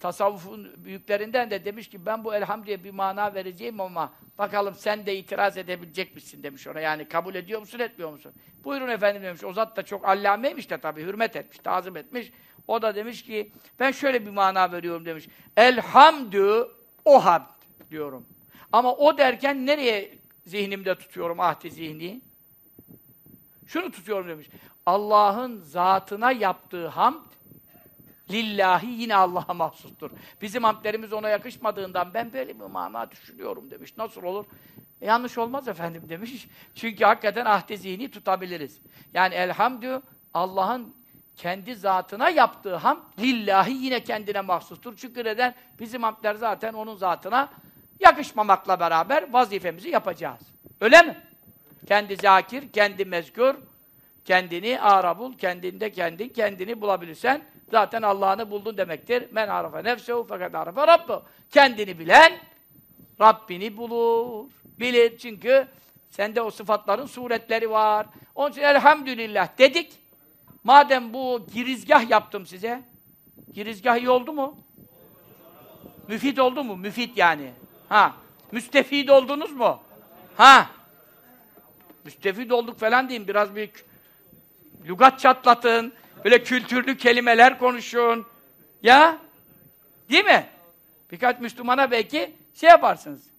tasavvufun büyüklerinden de demiş ki ben bu elhamdiye bir mana vereceğim ama bakalım sen de itiraz edebilecek misin demiş ona. Yani kabul ediyor musun etmiyor musun? Buyurun efendim demiş. O zat da çok allameymiş de tabii hürmet etmiş, tazim etmiş. O da demiş ki ben şöyle bir mana veriyorum demiş. Elhamdü o hamd diyorum. Ama o derken nereye zihnimde tutuyorum ahdi zihni? Şunu tutuyorum demiş. Allah'ın zatına yaptığı hamd lillahi yine Allah'a mahsustur. Bizim hamdlerimiz ona yakışmadığından ben böyle bir mana düşünüyorum demiş. Nasıl olur? E, yanlış olmaz efendim demiş. Çünkü hakikaten ahdi zihni tutabiliriz. Yani elhamdü Allah'ın kendi zatına yaptığı ham lillahi yine kendine mahsustur. Çünkü neden? Bizim hamdler zaten onun zatına yakışmamakla beraber vazifemizi yapacağız. Öyle mi? Kendi zakir, kendi mezkur, kendini arabul, kendinde kendin, kendini bulabilirsen zaten Allah'ını buldun demektir. Men arafa nefsehu fakat arafa rabbu. Kendini bilen Rabbini bulur. Bilir çünkü sende o sıfatların suretleri var. Onun için elhamdülillah dedik. Madem bu girizgah yaptım size, girizgah iyi oldu mu? Müfit oldu mu? Müfit yani. Ha. Müstefid oldunuz mu? Ha. Müstefid olduk falan diyeyim. Biraz bir lügat çatlatın. Böyle kültürlü kelimeler konuşun. Ya? Değil mi? Birkaç Müslümana belki şey yaparsınız.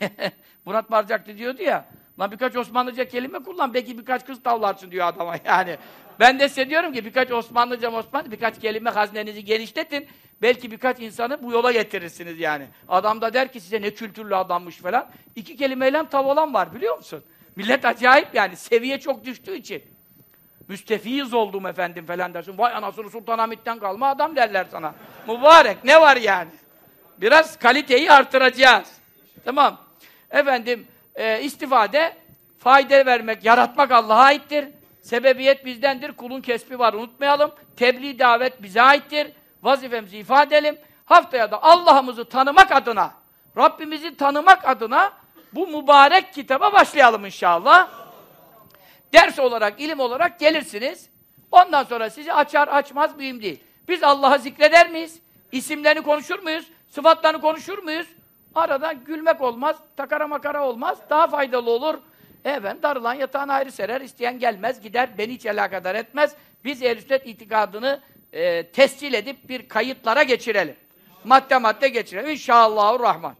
Murat Barcaklı diyordu ya, lan birkaç Osmanlıca kelime kullan, belki birkaç kız tavlarsın diyor adama yani. Ben de size diyorum ki birkaç Osmanlıca Osmanlı, birkaç kelime haznenizi genişletin, belki birkaç insanı bu yola getirirsiniz yani. Adam da der ki size ne kültürlü adammış falan. İki kelimeyle tav olan var biliyor musun? Millet acayip yani, seviye çok düştüğü için. Müstefiz oldum efendim falan dersin. Vay anasını Sultanahmet'ten kalma adam derler sana. Mübarek ne var yani? Biraz kaliteyi artıracağız. Tamam. Efendim e, istifade fayda vermek, yaratmak Allah'a aittir. Sebebiyet bizdendir. Kulun kesbi var unutmayalım. Tebliğ davet bize aittir. Vazifemizi ifade edelim. Haftaya da Allah'ımızı tanımak adına, Rabbimizi tanımak adına bu mübarek kitaba başlayalım inşallah. Ders olarak, ilim olarak gelirsiniz. Ondan sonra sizi açar açmaz mühim değil. Biz Allah'ı zikreder miyiz? İsimlerini konuşur muyuz? Sıfatlarını konuşur muyuz? Arada gülmek olmaz, takara makara olmaz. Daha faydalı olur. Evet, darılan yatağına ayrı serer, isteyen gelmez, gider, beni hiç alakadar etmez. Biz ehl sünnet itikadını e, tescil edip bir kayıtlara geçirelim. Madde madde geçirelim. İnşallahurrahman.